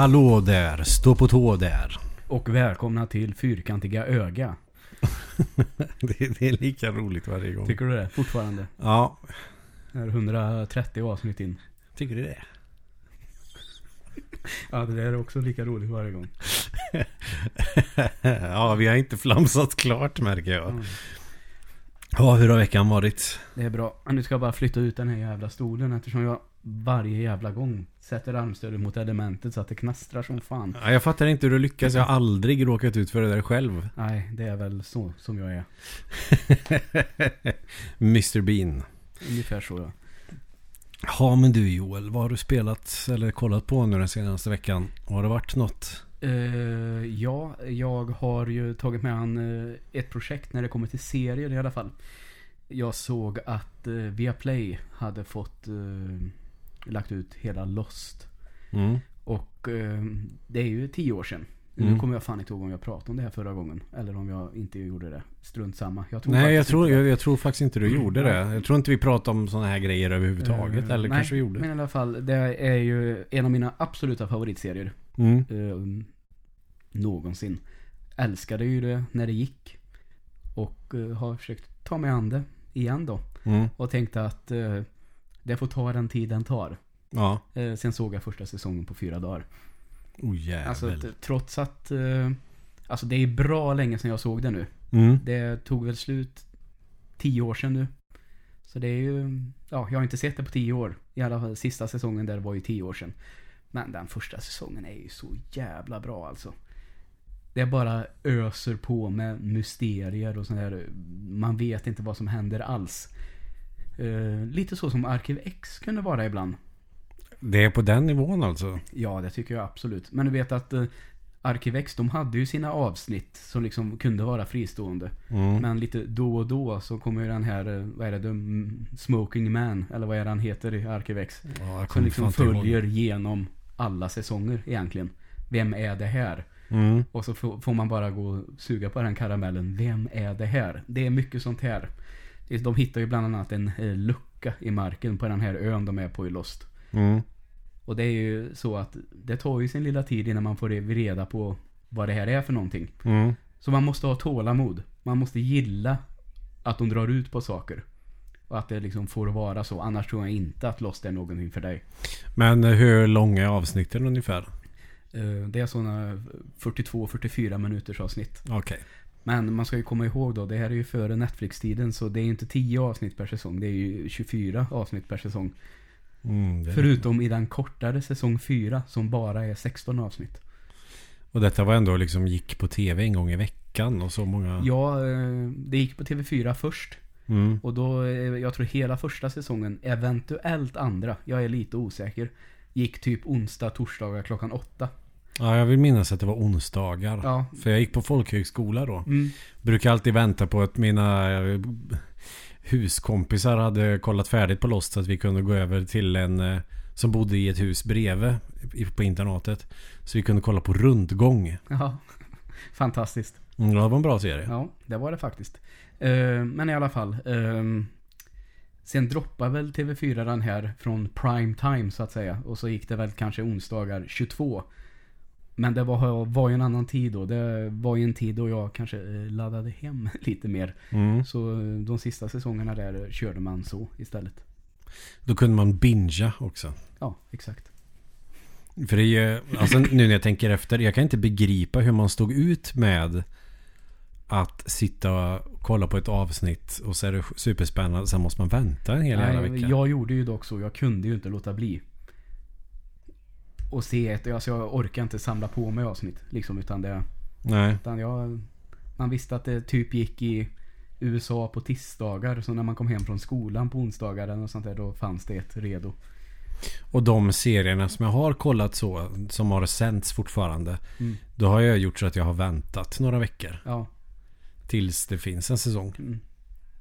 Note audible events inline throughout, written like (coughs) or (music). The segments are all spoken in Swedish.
Hallå där, stå på tå där. Och välkomna till Fyrkantiga öga. (laughs) det, det är lika roligt varje gång. Tycker du det? Fortfarande? Ja, Det är 130 avsnitt in. tycker du det? Ja, det är också lika roligt varje gång. (laughs) ja, vi har inte flamsat klart märker jag. Mm. Ja, hur har veckan varit? Det är bra. Nu ska jag bara flytta ut den här jävla stolen eftersom jag varje jävla gång sätter armstödet mot elementet så att det knastrar som fan. Ja, Jag fattar inte hur du lyckas. Jag har aldrig råkat ut för det där själv. Nej, det är väl så som jag är. (laughs) Mr Bean. Ungefär så ja. Ja, men du Joel, vad har du spelat eller kollat på nu den senaste veckan? Har det varit något? Eh, ja, jag har ju tagit med an eh, ett projekt när det kommer till serier i alla fall. Jag såg att uh, Viaplay hade fått eh, lagt ut hela Lost. Mm. Och eh, det är ju tio år sedan. Mm. Nu kommer jag fan inte ihåg om jag pratade om det här förra gången. Eller om jag inte gjorde det. Strunt samma. Jag tror Nej, jag tror, jag, jag tror faktiskt inte du Mm, gjorde det. Jag tror inte vi pratade om sådana här grejer överhuvudtaget. Eh, eller nej, kanske vi gjorde. Men i alla fall, det är ju en av mina absoluta favoritserier. Mm. eh, någonsin. Älskade ju det när det gick. Och eh, har försökt ta mig an det igen då. Mm. Och tänkte att det får ta den tid den tar. Ja. Eh, sen såg jag första säsongen på fyra dagar. Oh jävel. Alltså trots att... Eh, alltså det är bra länge sedan jag såg det nu. mm. Det tog väl slut tio år sedan nu. Så det är ju... Ja, jag har inte sett det på tio år. I alla fall sista säsongen där var ju tio år sedan. Men den första säsongen är ju så jävla bra alltså. Det bara öser på med mysterier och sånt här. Man vet inte vad som händer alls. Eh, lite så som Arkiv X kunde vara ibland. Det är på den nivån alltså? Ja, det tycker jag absolut. Men du vet att eh, Arkivex, de hade ju sina avsnitt som liksom kunde vara fristående. Mm. Men lite då och då så kommer ju den här, eh, vad är det, The M- Smoking Man, eller vad är det han heter i Arkivex? Ja, Som liksom följer genom alla säsonger egentligen. Vem är det här? Mm. Och så får får man bara gå och suga på den karamellen. Vem är det här? Det är mycket sånt här. De hittar ju bland annat en eh, lucka i marken på den här ön de är på i Lost. Mm. Och det är ju så att det tar ju sin lilla tid innan man får reda på vad det här är för någonting. Mm. Så man måste ha tålamod. Man måste gilla att de drar ut på saker. Och att det liksom får vara så. Annars tror jag inte att Lost är någonting för dig. Men eh, hur långa är avsnitten ungefär? Eh, Det är sådana 42-44 minuters avsnitt. Okej. Men man ska ju komma ihåg då, det här är ju före Netflix-tiden så det är ju inte 10 avsnitt per säsong. Det är ju 24 avsnitt per säsong. Mm, Förutom i den kortare säsong 4 som bara är 16 avsnitt. Och detta var ändå liksom gick på tv en gång i veckan och så många... Ja, eh, det gick på TV4 först. Mm. Och då, eh, jag tror hela första säsongen, eventuellt andra, jag är lite osäker, gick typ onsdag, torsdagar klockan åtta. Ja, jag vill minnas att det var onsdagar. Ja. För jag gick på folkhögskola då. Mm. Brukar alltid vänta på att mina eh, huskompisar hade kollat färdigt på Lost så att vi kunde gå över till en eh, som bodde i ett hus bredvid på internatet. Så vi kunde kolla på Rundgång. Ja, (laughs) fantastiskt. Mm, det var en bra serie. Ja, det var det faktiskt. Eh, men i alla fall. ehm, sen droppade väl TV4 den här från prime time så att säga. Och så gick det väl kanske onsdagar 22. Men det var, var ju en annan tid då. Det var ju en tid då jag kanske eh, laddade hem (laughs) lite mer. Mm. Så eh, de sista säsongerna där eh, körde man så istället. Då kunde man bingea också. Ja, exakt. För det är ju- alltså nu när jag tänker efter. Jag kan inte begripa hur man stod ut med att sitta och kolla på ett avsnitt och så är det superspännande. Sen måste man vänta en hel jävla vecka. jag gjorde ju dock så. Jag kunde ju inte låta bli. Och se ett, alltså jag orkar inte samla på mig avsnitt. Liksom, utan det, Nej. utan jag, man visste att det typ gick i USA på tisdagar. Så när man kom hem från skolan på onsdagar eller något sånt där, då fanns det ett redo. Och de serierna som jag har kollat så, som har sänts fortfarande. Mm. Då har jag gjort så att jag har väntat några veckor. Ja, Tills det finns en säsong. mm.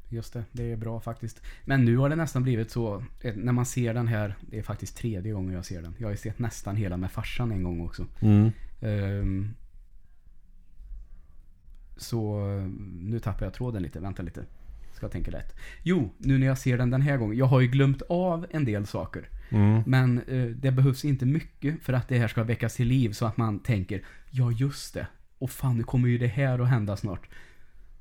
Just det. Det är bra faktiskt. Men nu har det nästan blivit så, eh, när man ser den här, det är faktiskt tredje gången jag ser den. Jag har ju sett nästan hela med farsan en gång också. Mm. Ehm, så nu tappar jag tråden lite. Vänta lite. ska jag tänka rätt. Jo, nu när jag ser den den här gången. Jag har ju glömt av en del saker. Mm. Men eh, det behövs inte mycket för att det här ska väckas till liv så att man tänker Ja just det. Och fan nu kommer ju det här att hända snart.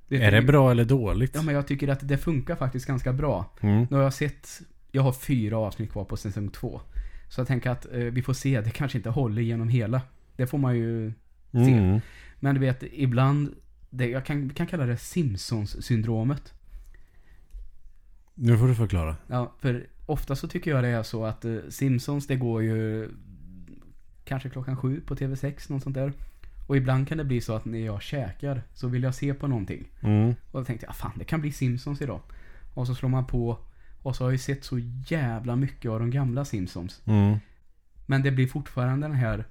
Vet Är det bra eller dåligt? Ja men jag tycker att det funkar faktiskt ganska bra. Mm. Nu har jag sett Jag har fyra avsnitt kvar på säsong två. Så jag tänker att eh, vi får se. Det kanske inte håller genom hela. Det får man ju se. Mm. Men du vet, ibland det, Jag kan, kan kalla det Simpsons-syndromet. Nu får du förklara. Ja, för ofta så tycker jag det är så att eh, Simpsons det går ju kanske klockan sju på TV6, något sånt där. Och ibland kan det bli så att när jag käkar så vill jag se på någonting. Mm. Och då tänkte jag, fan det kan bli Simpsons idag. Och så slår man på och så har jag ju sett så jävla mycket av de gamla Simpsons. Mm. Men det blir fortfarande den här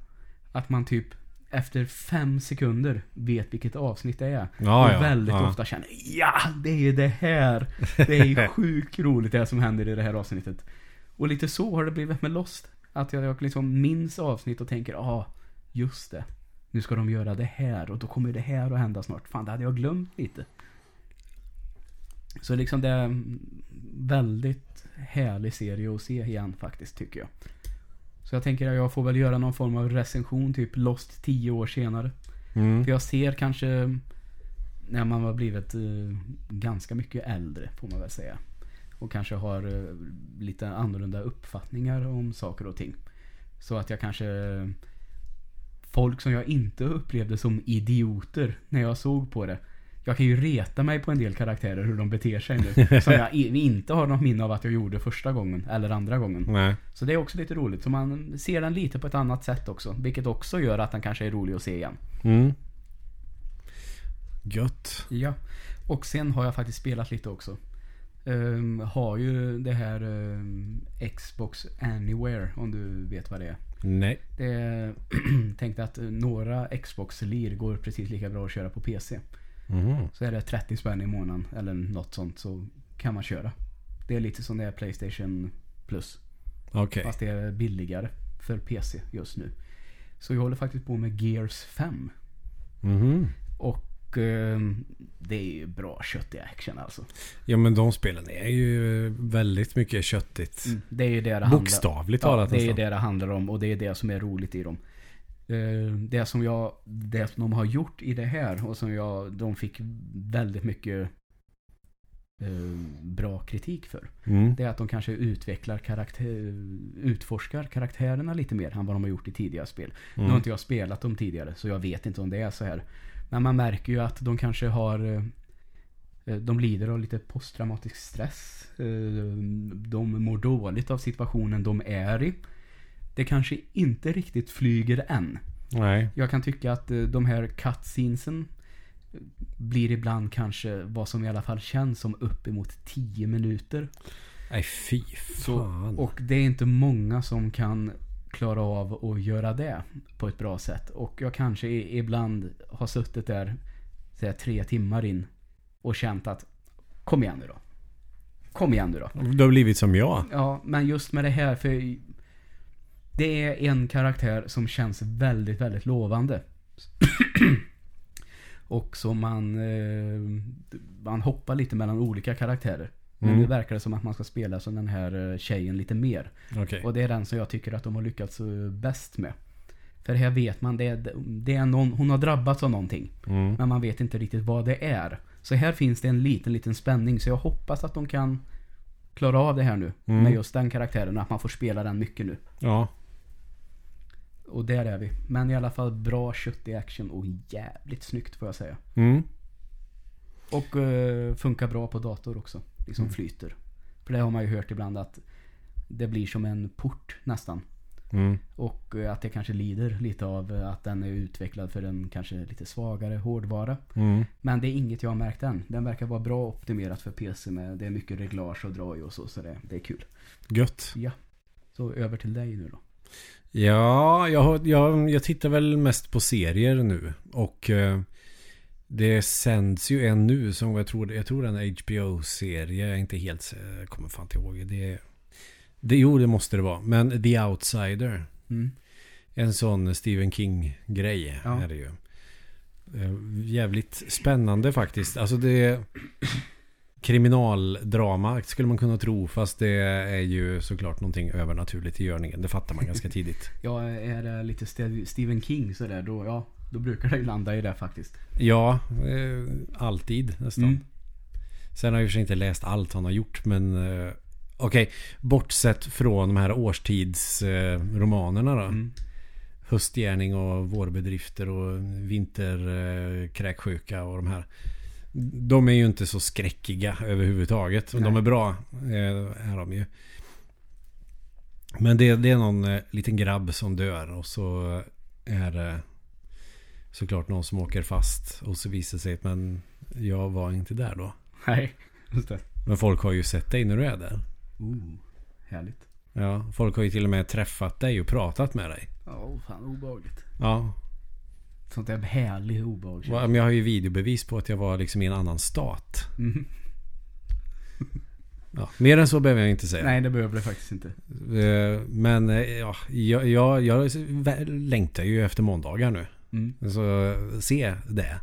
att man typ efter fem sekunder vet vilket avsnitt det är. Ja, och ja, väldigt ja. ofta känner ja, det är det här. Det är ju (laughs) sjukt roligt det som händer i det här avsnittet. Och lite så har det blivit med Lost. Att jag, jag liksom minns avsnitt och tänker, ja, ah, just det. Nu ska de göra det här och då kommer det här att hända snart. Fan, det hade jag glömt lite. Så liksom det är en väldigt härlig serie att se igen faktiskt, tycker jag. Så jag tänker att jag får väl göra någon form av recension, typ Lost 10 år senare. Mm. För jag ser kanske när man har blivit eh, ganska mycket äldre, får man väl säga. Och kanske har eh, lite annorlunda uppfattningar om saker och ting. Så att jag kanske... Folk som jag inte upplevde som idioter när jag såg på det. Jag kan ju reta mig på en del karaktärer hur de beter sig nu. (laughs) som jag inte har något minne av att jag gjorde första gången eller andra gången. Nej. Så det är också lite roligt. Så man ser den lite på ett annat sätt också. Vilket också gör att den kanske är rolig att se igen. Mm. Gött. Ja. Och sen har jag faktiskt spelat lite också. Ehm, har ju det här ehm, Xbox Anywhere, om du vet vad det är. Nej. Det är, (clears throat) tänkte att några Xbox-lir går precis lika bra att köra på PC. Mm. Så är det 30 spänn i månaden eller något sånt så kan man köra. Det är lite som det är Playstation Plus. Okej. Fast det är billigare för PC just nu. Så jag håller faktiskt på med Gears 5. Mhm. Och ehm, det är ju bra köttig action alltså. Ja men de spelen är ju väldigt mycket köttigt. Mm, det är ju det det handlar Bokstavligt Ja, talat det är ju det det handlar om och det är det som är roligt i dem. Eh, Det som jag, det som de har gjort i det här och som jag, de fick väldigt mycket eh, bra kritik för. Mm. Det är att de kanske utvecklar karaktär, utforskar karaktärerna lite mer än vad de har gjort i tidigare spel. Nu har Mm. inte jag spelat dem tidigare så jag vet inte om det är så här. Men man märker ju att de kanske har eh, de lider av lite posttraumatisk stress. Eh, De mår dåligt av situationen de är i. Det kanske inte riktigt flyger än. Nej. Jag kan tycka att eh, de här cutscenesen blir ibland kanske vad som i alla fall känns som uppemot 10 minuter. Nej fy Så, fan. och det är inte många som kan klara av att göra det på ett bra sätt. Och jag kanske ibland har suttit där säga, tre timmar in och känt att kom igen nu då. Kom igen nu då. Du har blivit som jag. Ja, men just med det här för det är en karaktär som känns väldigt, väldigt lovande. (clears throat) och som man, eh, man hoppar lite mellan olika karaktärer. Men Mm. nu verkar det som att man ska spela som den här eh, tjejen lite mer. Okej. Och det är den som jag tycker att de har lyckats eh, bäst med. För här vet man, det är, det är någon, hon har drabbats av någonting. Mm. Men man vet inte riktigt vad det är. Så här finns det en liten, liten spänning. Så jag hoppas att de kan klara av det här nu. Mm. Med just den karaktären. Att man får spela den mycket nu. Ja. Och där är vi. Men i alla fall bra köttig action och jävligt snyggt får jag säga. Mm. Och eh, funkar bra på dator också. Liksom Mm. flyter. För det har man ju hört ibland att det blir som en port nästan. Mm. Och eh, att det kanske lider lite av eh, att den är utvecklad för en kanske lite svagare hårdvara. Mm. Men det är inget jag har märkt än. Den verkar vara bra optimerat för PC med det är mycket reglage och dra i och så. Så det, det är kul. Gött. Ja. Så över till dig nu då. Ja, jag, jag, jag tittar väl mest på serier nu. Och eh, det sänds ju en nu som jag tror, jag tror det är en HBO-serie. Jag är inte helt, eh, kommer fan inte ihåg. Det, det, jo, det måste det vara. Men The Outsider. Mm. En sån Stephen King-grej Ja. är det ju. Eh, Jävligt spännande faktiskt. Alltså det... kriminaldrama skulle man kunna tro. Fast det är ju såklart någonting övernaturligt i görningen. Det fattar man ganska (laughs) tidigt. Ja, är det lite Ste- Stephen King sådär då, ja, då brukar det ju landa i det faktiskt. Ja, eh, alltid nästan. Mm. Sen har jag i och för sig inte läst allt han har gjort men eh, Okej, bortsett från de här årstidsromanerna eh, då. Mm. Höstgärning och vårbedrifter och vinterkräksjuka och de här. De är ju inte så skräckiga överhuvudtaget. Men de Nej. är bra. Eh, är de ju. Men det, det är någon eh, liten grabb som dör och så är det såklart någon som åker fast. Och så visar sig att men jag var inte där då. Nej, just det. Men folk har ju sett dig när du är där. Ooh, härligt. Ja, folk har ju till och med träffat dig och pratat med dig. Ja, oh, fan obehagligt. Ja, Sånt där härligt obehag. Va- men jag har ju videobevis på att jag var liksom i en annan stat. Mm. Ja, mer än så behöver jag inte säga. Nej, det behöver det faktiskt inte. Eh, Men eh, ja, jag, jag, jag längtar ju efter måndagar nu. Mm. Så se det.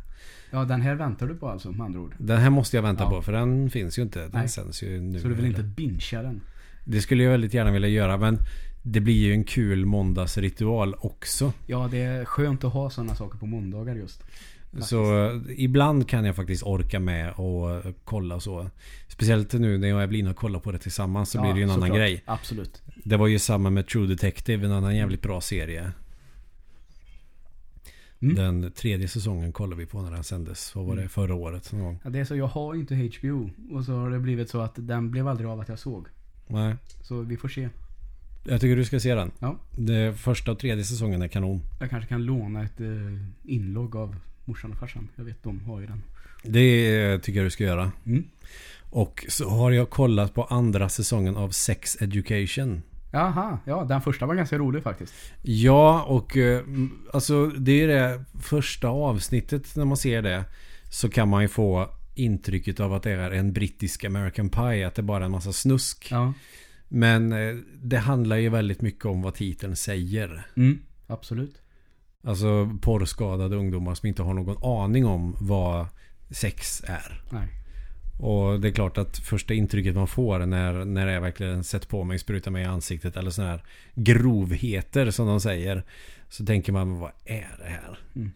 Ja, den här väntar du på alltså med andra ord. Den här måste jag vänta Ja. på för den finns ju inte. Den Nej. sänds ju nu. Så du vill inte bingea den? Det skulle jag väldigt gärna vilja göra men det blir ju en kul måndagsritual också. Ja, det är skönt att ha sådana saker på måndagar just. Så eh, ibland kan jag faktiskt orka med och kolla så. Speciellt nu när jag och Evelina kollar på det tillsammans så blir det ju en annan såklart. grej. Absolut. Det var ju samma med True Detective, en annan jävligt bra serie. Mm. Den tredje säsongen kollade vi på när den sändes. Vad var det? Mm. Förra året någon gång. Ja, det är så, jag har ju inte HBO. Och så har det blivit så att den blev aldrig av att jag såg. Nej. Så vi får se. Jag tycker du ska se den. Ja. Det första och tredje säsongen är kanon. Jag kanske kan låna ett eh, inlogg av morsan och farsan. Jag vet, de har ju den. Det eh, tycker jag du ska göra. Mm. Och så har jag kollat på andra säsongen av Sex Education. Jaha, ja den första var ganska rolig faktiskt. Ja, och eh, alltså det är det första avsnittet när man ser det. Så kan man ju få intrycket av att det är en brittisk American Pie. Att det bara är en massa snusk. Ja. Men eh, det handlar ju väldigt mycket om vad titeln säger. Mm. Absolut. Alltså porrskadade ungdomar som inte har någon aning om vad sex är. Nej. Och det är klart att första intrycket man får när, när det verkligen sätter på mig, sprutar mig i ansiktet eller sådana här grovheter som de säger. Så tänker man, vad är det här? Mm.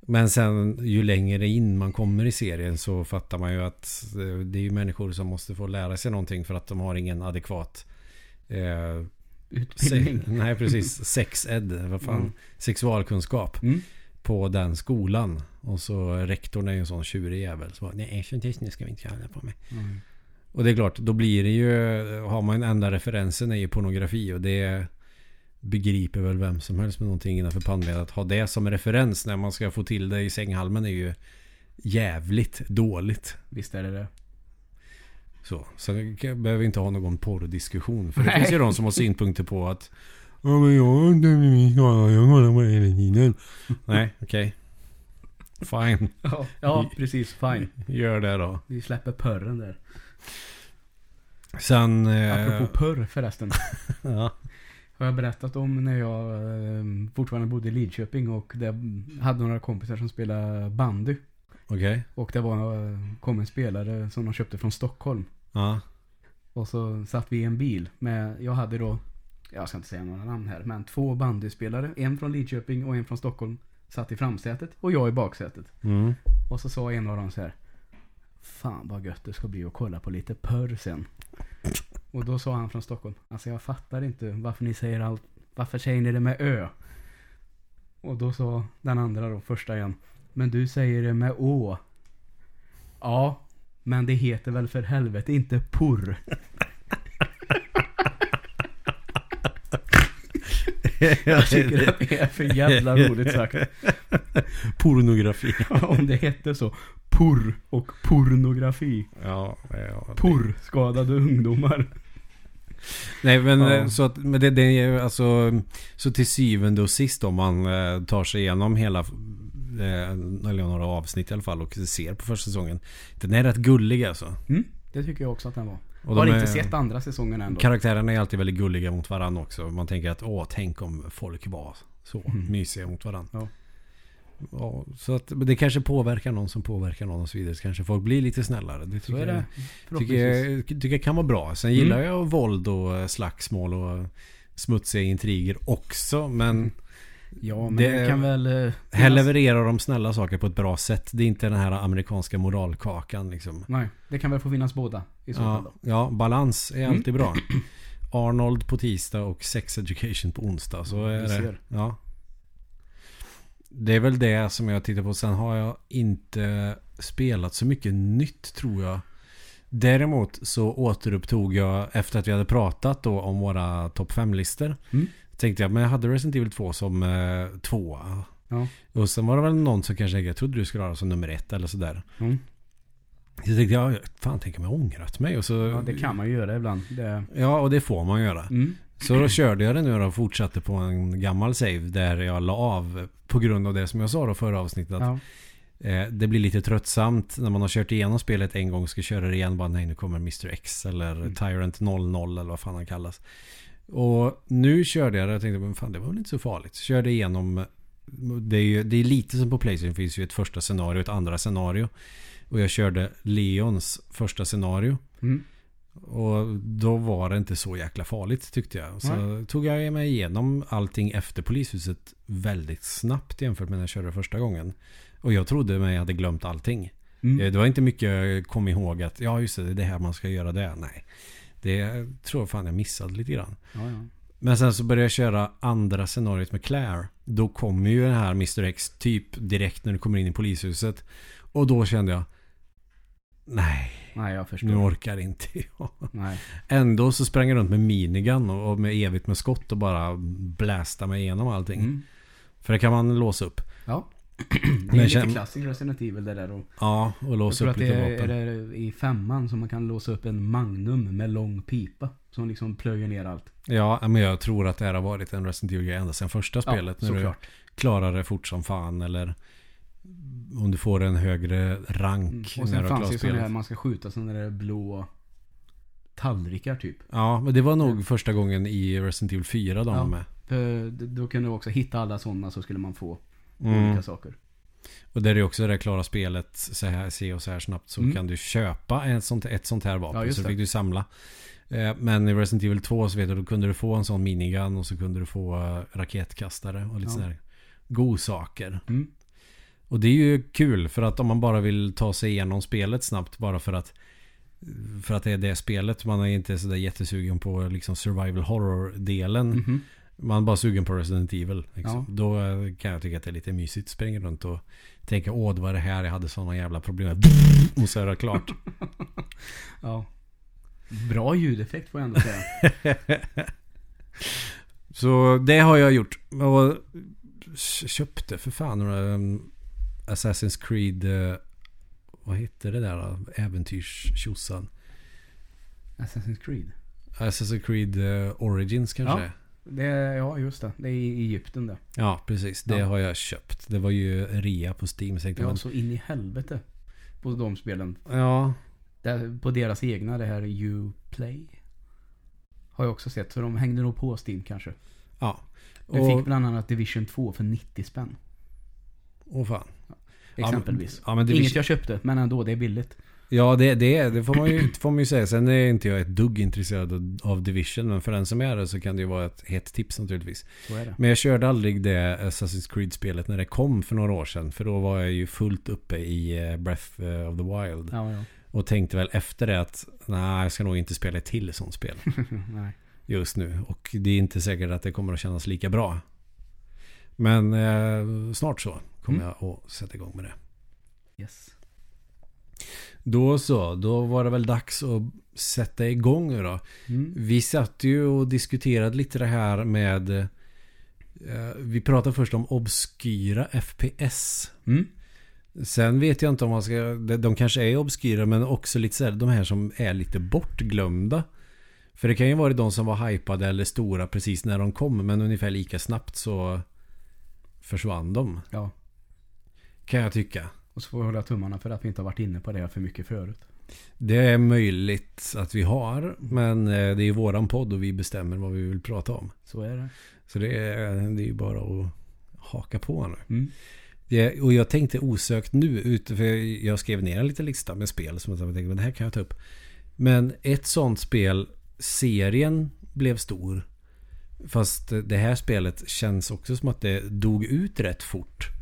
Men sen ju längre in man kommer i serien så fattar man ju att eh, det är ju människor som måste få lära sig någonting för att de har ingen adekvat eh, Utbildning. se- nej precis, (laughs) sex-ed, vad fan, Mm. sexualkunskap Mm. På den skolan. Och så rektorn är ju en sån tjurig jävel. Så bara, nej, här ska vi inte hålla på med. Mm. Och det är klart, då blir det ju, har man en enda referensen är ju pornografi och det begriper väl vem som helst med någonting innanför pannbenet. Att ha det som referens när man ska få till det i sänghalmen är ju jävligt dåligt. Visst är det det. Så, så jag behöver inte ha någon porrdiskussion. För det Nej. finns ju de som har synpunkter på att Ja men jag har inte blivit skadad, jag kollar på det hela tiden. Nej, okej. Fine, Ja, ja precis. Fine. gör det då. Vi släpper pörren där. Sen... Eh, Apropå pörr förresten. (laughs) ja. Har jag berättat om när jag eh, fortfarande bodde i Lidköping och det hade några kompisar som spelade bandy. Okej. Och det var, eh, kom en spelare som de köpte från Stockholm. Ja. Och så satt vi i en bil med, jag hade då, jag ska inte säga några namn här, men två bandyspelare. En från Lidköping och en från Stockholm. Satt i framsätet och jag i baksätet. Mm. Och så sa en av dem så här. Fan vad gött det ska bli att kolla på lite pörr sen. Och då sa han från Stockholm. Alltså jag fattar inte varför ni säger allt. Varför säger ni det med ö? Och då sa den andra då, första igen. Men du säger det med å. Ja, men det heter väl för helvete inte porr. (laughs) Jag tycker att det är för jävla roligt sagt. (laughs) Pornografi. (laughs) Om det hette så. Porr och pornografi. Ja, ja. Porrskadade ungdomar. Nej men Ja. eh, så att men det, det är alltså Så till syvende och sist om man eh, tar sig igenom hela eh, Eller några avsnitt i alla fall och ser på första säsongen Den är rätt gullig alltså Mm, det tycker jag också att den var. Och Har inte är- sett andra säsongen ändå. Karaktärerna är alltid väldigt gulliga mot varandra också Man tänker att åh tänk om folk var så Mm. mysiga mot varandra Ja. Ja, så att det kanske påverkar någon som påverkar någon och så vidare. Så kanske folk blir lite snällare. Det Så tycker, är det. jag, tycker, jag, tycker jag kan vara bra. Sen Mm. gillar jag våld och slagsmål och smutsiga intriger också. Men Ja, men Det- det, kan väl... eh, här levererar de snälla saker på ett bra sätt. Det är inte den här amerikanska moralkakan liksom. Nej, det kan väl få finnas båda i så fall Ja, då. ja, balans är Mm. alltid bra. (clears throat) Arnold på tisdag och Sex Education på onsdag. Så är Vi det. Ja. Det är väl det som jag tittar på. Sen har jag inte spelat så mycket nytt tror jag. Däremot så återupptog jag efter att vi hade pratat då om våra topp 5-listor. Mm. Tänkte jag, men jag hade Resident Evil 2 som eh, tvåa. Ja. Och sen var det väl någon som kanske jag trodde du skulle ha det som nummer ett eller sådär. Mm. Så tänkte jag, ja, fan tänker jag ångrat mig. Och så, ja, det kan man ju göra ibland. Det, Ja, och det får man göra. mm. Så då körde jag det nu och fortsatte på en gammal save där jag la av på grund av det som jag sa då förra avsnittet. Att ja. eh, det blir lite tröttsamt när man har kört igenom spelet en gång och ska köra det igen. Bara nej nu kommer Mr X eller Mm. Tyrant 00 eller vad fan han kallas. Och nu körde jag det och tänkte men fan det var väl inte så farligt. Körde igenom det är, ju, det är lite som på Playstation. Det finns ju ett första scenario och ett andra scenario. Och jag körde Leons första scenario. Mm. Och då var det inte så jäkla farligt tyckte jag. Så tog jag mig igenom allting efter polishuset väldigt snabbt jämfört med när jag körde första gången. Och jag trodde mig hade glömt allting. Mm. Eh, Det var inte mycket jag kom ihåg att ja just det, det är det här man ska göra det. Nej. Det tror jag fan jag missade lite grann. Ja, ja. Men sen så började jag köra andra scenariot med Claire. Då kommer ju den här Mr X typ direkt när du kommer in i polishuset. Och då kände jag Nej, Nej, jag förstår. nu orkar inte jag. Nej. Ändå så sprang jag runt med minigun och och med evigt med skott och bara blästa mig igenom allting. Mm. För det kan man låsa upp. Ja. Det är lite klassiskt Resident Evil det där. Och Ja, och jag låsa tror upp att det lite är, vapen. är det i femman som man kan låsa upp en Magnum med lång pipa. Som liksom plöjer ner allt. Ja, men jag tror att det här har varit en Resident Evil-grej ända sedan första spelet. ja, när du såklart. klarar det fort som fan eller om du får en högre Mm. rank Och när sen du har fanns det ju sådana här spelet. man ska skjuta sådana där blå tallrikar typ. Ja, men det var nog första gången i Resident Evil 4 de Ja. var med. Då kunde du också hitta alla sådana så skulle man få Mm. olika saker. Och där är också det klara spelet så här, se och så här snabbt så Mm. kan du köpa ett sånt, ett sånt här vapen. Ja, så fick du samla. Eh, Men i Resident Evil 2 så vet du, då kunde du få en sån minigun och så kunde du få eh, raketkastare och lite Ja. sådana här godsaker. Mm. Och det är ju kul för att om man bara vill ta sig igenom spelet snabbt bara för att för att det är det spelet. Man är inte sådär jättesugen på liksom survival horror-delen. Mhm. Man bara sugen på Resident Evil. Liksom. Ja. Då eh, kan jag tycka att det är lite mysigt. Springa runt och tänka åh det var det här jag hade sådana jävla problem. (laughs) Och så är det klart. (laughs) Ja. Bra ljudeffekt får jag ändå säga. (laughs) så det har jag gjort. Och köpte för fan um, Assassin's Creed. eh, vad heter det där då? Äventyrstjosan. Assassin's Creed. Assassin's Creed eh, Origins kanske? Ja. Det ja, just det. Det är i Egypten det. Ja, precis. Det Ja. har jag köpt. Det var ju rea på Steam. Så Ja, jag, så in i helvete. På de spelen. men, ja, Där, på deras egna, det här Uplay. Har jag också sett. Så de hängde nog på Steam kanske. ja. Du Och, fick bland annat Division 2 för 90 spänn. och fan. Exempelvis. Ja, men det Inget jag köpte, men ändå, det är billigt. Ja, det, det, det får, man ju, får man ju säga. Sen är inte jag ett dugg intresserad av- Division. Men för den som är det så kan det ju vara ett hett tips naturligtvis. Men jag körde aldrig det Assassin's Creed-spelet när det kom för några år sedan. För då var jag ju fullt uppe i eh, Breath eh, of the Wild. Ja, ja. Och tänkte väl efter det att nej, jag ska nog inte spela ett till sånt spel (laughs) just nu. Och det är inte säkert att det kommer att kännas lika bra. Men eh, snart så kommer Mm. jag att sätta igång med det. Yes. Då så, då var det väl dags att sätta igång då. Mm. Vi satt ju och diskuterade lite det här med eh, Vi pratade först om obskyra FPS. Mm. Sen vet jag inte om man ska de- De kanske är obskyra men också lite så här, de här som är lite bortglömda. För det kan ju vara de som var hypade eller stora precis när de kom men ungefär lika snabbt så försvann de. Ja. Kan jag tycka. Och så får vi hålla tummarna för att vi inte har varit inne på det för mycket förut. Det är möjligt att vi har men eh, det är våran podd och vi bestämmer vad vi vill prata om. Så är det. Så det är, det är ju bara att haka på nu. Mm. Det, och jag tänkte osökt nu, ut, för jag skrev ner en liten lista med spel som jag tänkte, men det här kan jag ta upp. Men ett sånt spel, serien blev stor. Fast det här spelet känns också som att det dog ut rätt fort.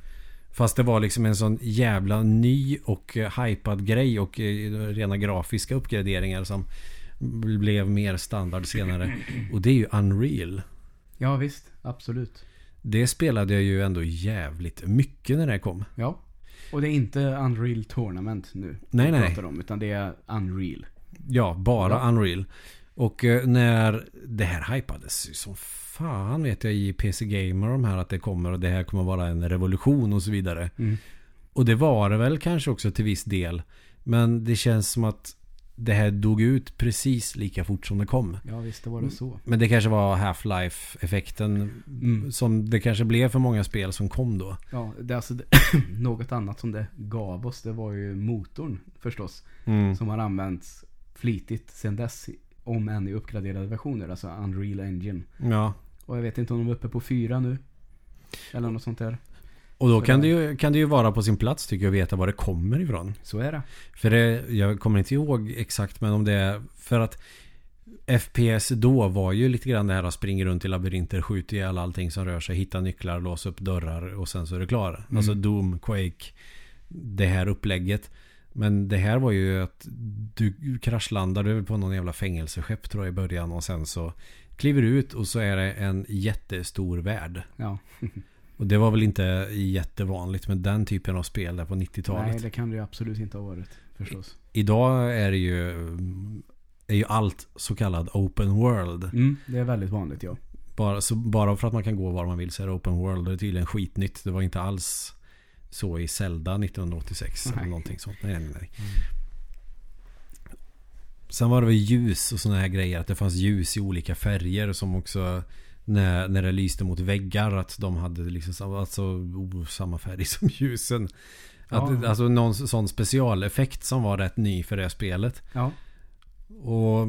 Fast det var liksom en sån jävla ny och hypad grej och eh, rena grafiska uppgraderingar som blev mer standard senare. Och det är ju Unreal. Ja visst, absolut. Det spelade jag ju ändå jävligt mycket när det kom. Ja. Och det är inte Unreal Tournament nu. Nej, vi nej. pratar om, utan det är Unreal. Ja, bara Ja. Unreal. Och eh, när det här hypades som fan vet jag i PC Gamer de här att det kommer och det här kommer vara en revolution och så vidare. Mm. Och det var det väl kanske också till viss del. Men det känns som att det här dog ut precis lika fort som det kom. Ja visst, det var det så. Men det kanske var Half-Life effekten Mm. som det kanske blev för många spel som kom då. Ja, det är alltså det, (clears throat) något annat som det gav oss, det var ju motorn förstås. Mm. Som har använts flitigt sedan dess. Om än i uppgraderade versioner, alltså Unreal Engine. Ja. Och jag vet inte om de är uppe på fyra nu. Eller något sånt där. Och då kan det- det, ju, kan det ju vara på sin plats tycker jag att veta var det kommer ifrån. Så är det. För det, jag kommer inte ihåg exakt men om det är för att FPS då var ju lite grann det här att springa runt i labyrinter, skjuta ihjäl allting som rör sig, hitta nycklar, låsa upp dörrar och sen så är det klar. Mm. Alltså Doom, Quake, det här upplägget. Men det här var ju att du kraschlandade på någon jävla fängelseskepp tror jag i början och sen så kliver ut och så är det en jättestor värld. Ja. Och det var väl inte jättevanligt med den typen av spel där på 90-talet. Nej, det kan det ju absolut inte ha varit. Förstås. Idag är det ju, är ju allt så kallad open world. Mm, det är väldigt vanligt ja. Bara, så bara för att man kan gå var man vill så är det open world. Det är tydligen skitnytt. Det var inte alls så i Zelda 1986 eller Nej. någonting sånt. Nej, nej, nej. Sen var det väl ljus och sådana här grejer. Att det fanns ljus i olika färger som också när, när det lyste mot väggar att de hade liksom alltså, oh, samma färg (laughs) som ljusen. Att, Ja. Alltså någon sån specialeffekt som var rätt ny för det spelet. Ja. Och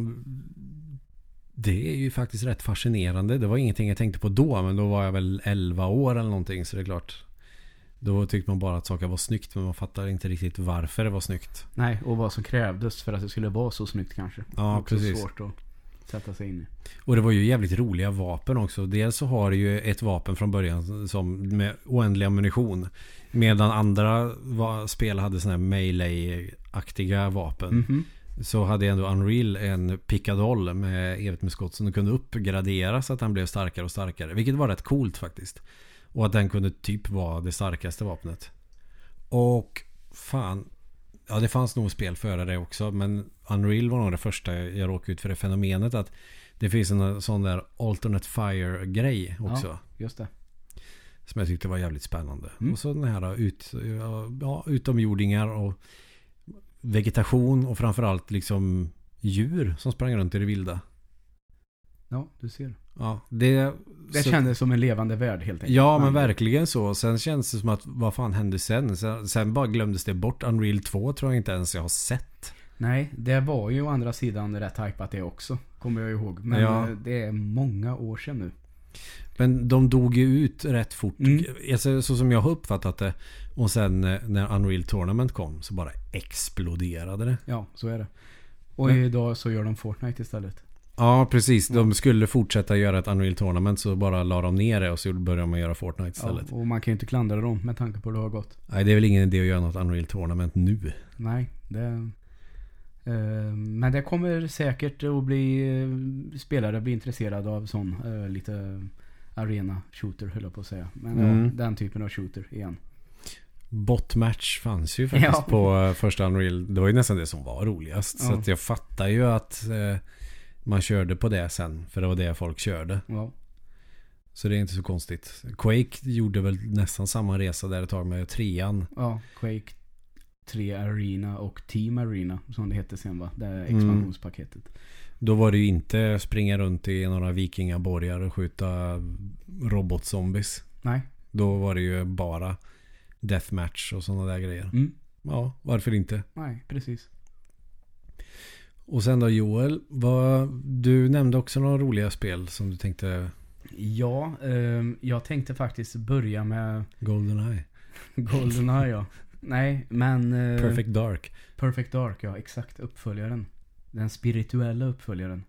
det är ju faktiskt rätt fascinerande. Det var ingenting jag tänkte på då, men då var jag väl 11 år eller någonting. Så det är klart. Då tyckte man bara att saker var snyggt, men man fattar inte riktigt varför det var snyggt. Nej, och vad som krävdes för att det skulle vara så snyggt kanske. Ja, Också precis. svårt att sätta sig in i. Och det var ju jävligt roliga vapen också. Dels så har det ju ett vapen från början som med oändlig ammunition. Medan andra spel hade sådana här melee-aktiga vapen. Mhm. Så hade ändå Unreal en pickadoll med evigt med skott som kunde uppgraderas så att den blev starkare och starkare. Vilket var rätt coolt faktiskt. Och att den kunde typ vara det starkaste vapnet. Och fan. Ja det fanns nog spel före det också. Men Unreal var nog det första jag råkade ut för det fenomenet att det finns en sån där alternate fire grej också. Ja, just det. Som jag tyckte var jävligt spännande. Mm. Och så den här ut, ja, utomjordingar och vegetation och framförallt liksom djur som sprang runt i det vilda. Ja, du ser. Ja, det... Det så- kändes som en levande värld helt enkelt. Ja, men verkligen så. Sen känns det som att vad fan hände sen? Sen, sen bara glömdes det bort. Unreal 2 tror jag inte ens jag har sett. Nej, det var ju å andra sidan rätt hypat det också. Kommer jag ihåg. Men Ja. eh, det är många år sedan nu. Men de dog ju ut rätt fort. Mm. Alltså, så som jag har uppfattat det. Och sen eh, när Unreal Tournament kom så bara exploderade det. Ja, så är det. Och Men- idag så gör de Fortnite istället. Ja, precis. De skulle fortsätta göra ett Unreal Tournament så bara la de ner det och så började man göra Fortnite istället. Ja, och man kan ju inte klandra dem med tanke på hur det har gått. Nej, det är väl ingen idé att göra något Unreal Tournament nu. Nej, det... eh, men det kommer säkert att bli eh, spelare bli intresserade av sån eh, lite arena shooter höll jag på att säga. Men Mm. ja, den typen av shooter igen. Botmatch fanns ju faktiskt Ja. på första Unreal. Det var ju nästan det som var roligast. Så jag fattar ju att eh, man körde på det sen. För det var det folk körde. Ja, Så det är inte så konstigt. Quake gjorde väl nästan samma resa där ett tag med trean. ja Quake 3 Arena och Team Arena som det hette sen va? Det är Mm. expansionspaketet. Då var det ju inte springa runt i några vikingaborgar och skjuta robotzombies. Nej. Då var det ju bara deathmatch och sådana där grejer. Mm. Ja, varför inte? Nej, precis. Och sen då Joel, vad, du nämnde också några roliga spel som du tänkte Ja, ehm, jag tänkte faktiskt börja med Goldeneye. (laughs) Goldeneye ja. Nej, men... eh, Perfect Dark. Perfect Dark, ja exakt. Uppföljaren. Den spirituella uppföljaren.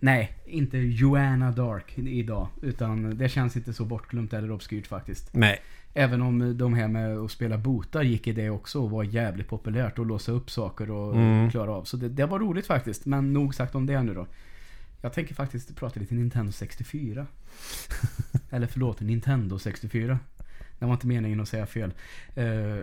Nej, inte Joanna Dark idag. Utan det känns inte så bortglömt eller obskyrt faktiskt. Nej. Även om de här med att spela botar gick i det också och var jävligt populärt och låsa upp saker och Mm. klara av. Så det, det var roligt faktiskt. Men nog sagt om det nu då. Jag tänker faktiskt prata lite Nintendo 64. (laughs) Eller förlåt, Nintendo 64. Det var inte meningen att säga fel. Eh,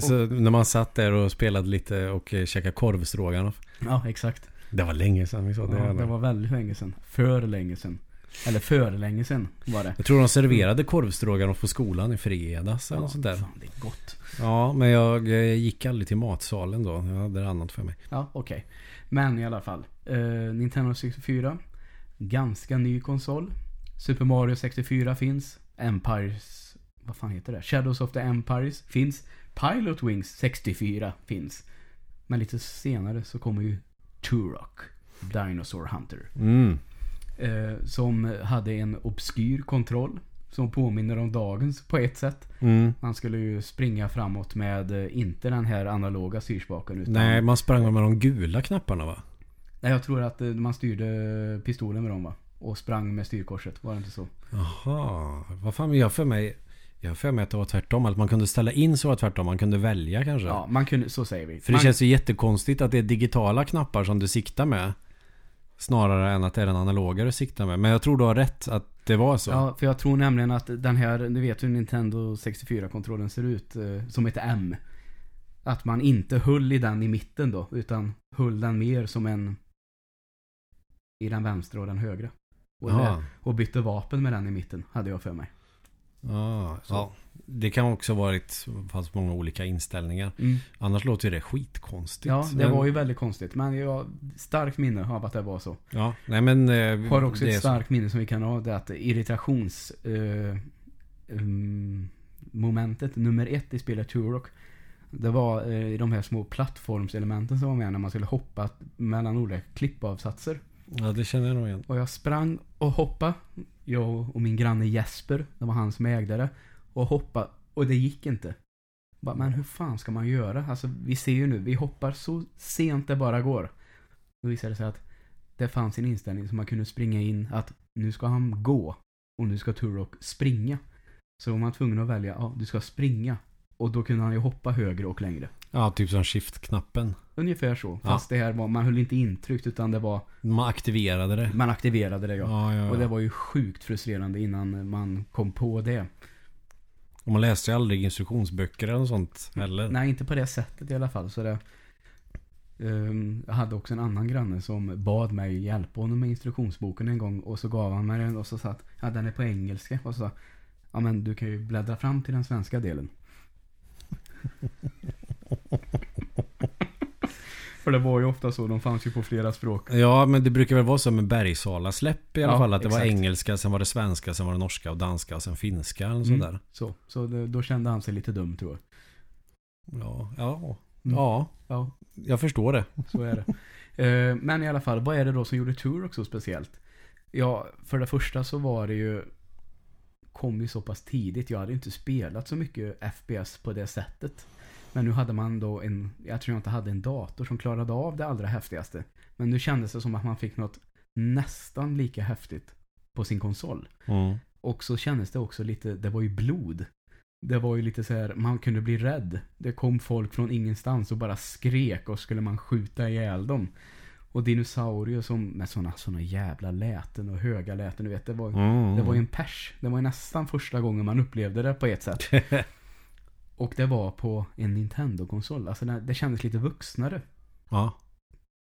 Så när man satt där och spelade lite och eh, käkade korvstroganoff. ja, exakt. Det var länge sedan vi sa det. Ja, det var väldigt länge sedan. För länge sedan. Eller för länge sedan var det. Jag tror de serverade korvstroganoff på skolan i fredags eller Ja, sånt där. Fan, det är gott. Ja, men jag gick aldrig till matsalen då. Jag hade annat för mig. Ja, okej. Men i alla fall. Eh, Nintendo 64. Ganska ny konsol. Super Mario 64 finns. Empires... Vad fan heter det? Shadows of the Empires finns. Pilot Wings 64 finns. Men lite senare så kommer ju Turok. Dinosaur Hunter. Mm. Eh, som hade en obskyr kontroll. Som påminner om dagens på ett sätt. Mm. Man skulle ju springa framåt med eh, inte den här analoga styrspaken utan... Nej, man sprang med de gula knapparna va? Nej, jag tror att eh, man styrde pistolen med dem va? Och sprang med styrkorset, var det inte så? Jaha, vad fan jag för mig? Jag har för mig att det var tvärtom. Att man kunde ställa in så var det tvärtom. Man kunde välja kanske. Ja, man kunde, så säger vi. För det man, känns ju jättekonstigt att det är digitala knappar som du siktar med. Snarare än att det är den analoga du siktar med. Men jag tror du har rätt att det var så. Ja, för jag tror nämligen att den här, du vet hur Nintendo 64-kontrollen ser ut, eh, som ett M. Att man inte höll i den i mitten då, utan höll den mer som en i den vänstra och den högra. Och, Ja. och bytte vapen med den i mitten, hade jag för mig. Ja, Så. ja. Det kan också varit fanns många olika inställningar. Annars låter det skitkonstigt. Ja, det Men- var ju väldigt konstigt. Men jag har starkt minne av att det var så. Ja, nej men... Eh, Har också ett så. starkt minne som vi kan ha. Det att irritations... eh, um, momentet nummer ett i spelet Turok. Det var eh, i de här små plattformselementen som var med när man skulle hoppa mellan olika klippavsatser. Ja, det känner jag nog igen. Och jag sprang och hoppade. Jag och min granne Jesper, det var han som ägde det. Och hoppa och det gick inte. Bara, men hur fan ska man göra? Alltså vi ser ju nu, vi hoppar så sent det bara går. Då visade det sig att det fanns en inställning som man kunde springa in att nu ska han gå och nu ska Turok springa. Så var man tvungen att välja, ja du ska springa. Och då kunde han ju hoppa högre och längre. Ja, typ som shift-knappen. Ungefär så. Ja. Fast det här var, man höll inte intryckt utan det var, Man aktiverade det. man aktiverade det ja. Ja, ja, ja. Och det var ju sjukt frustrerande innan man kom på det. Och man läste ju aldrig instruktionsböcker eller något sånt heller. Nej, inte på det sättet i alla fall. Så det, um, jag hade också en annan granne som bad mig hjälpa honom med instruktionsboken en gång. Och så gav han mig den och så sa att ja, den är på engelska. Och så sa ja men du kan ju bläddra fram till den svenska delen. För det var ju ofta så, de fanns ju på flera språk. Ja, men det brukar väl vara så med Bergsala släpp i alla Ja, fall. Att det var exakt. engelska, sen var det svenska, sen var det norska och danska och sen finska eller Mm. sådär. Så, så det, då kände han sig lite dum tror jag. Ja, ja, Mm. ja. Ja, Jag förstår det. Så är det. Eh, Men i alla fall, vad är det då som gjorde Turok så speciellt? Ja, för det första så var det ju kom ju så pass tidigt. Jag hade inte spelat så mycket FPS på det sättet. Men nu hade man då en, jag tror jag inte hade en dator som klarade av det allra häftigaste. Men nu kändes det som att man fick något nästan lika häftigt på sin konsol. Mm. Och så kändes det också lite, det var ju blod. Det var ju lite så här, man kunde bli rädd. Det kom folk från ingenstans och bara skrek och skulle man skjuta ihjäl dem. Och dinosaurier som, med såna, såna jävla läten och höga läten, du vet. Det var, Mm. det var ju en pers. Det var ju nästan första gången man upplevde det på ett sätt. (laughs) Och det var på en Nintendo-konsol. Alltså det, det kändes lite vuxnare. Ja.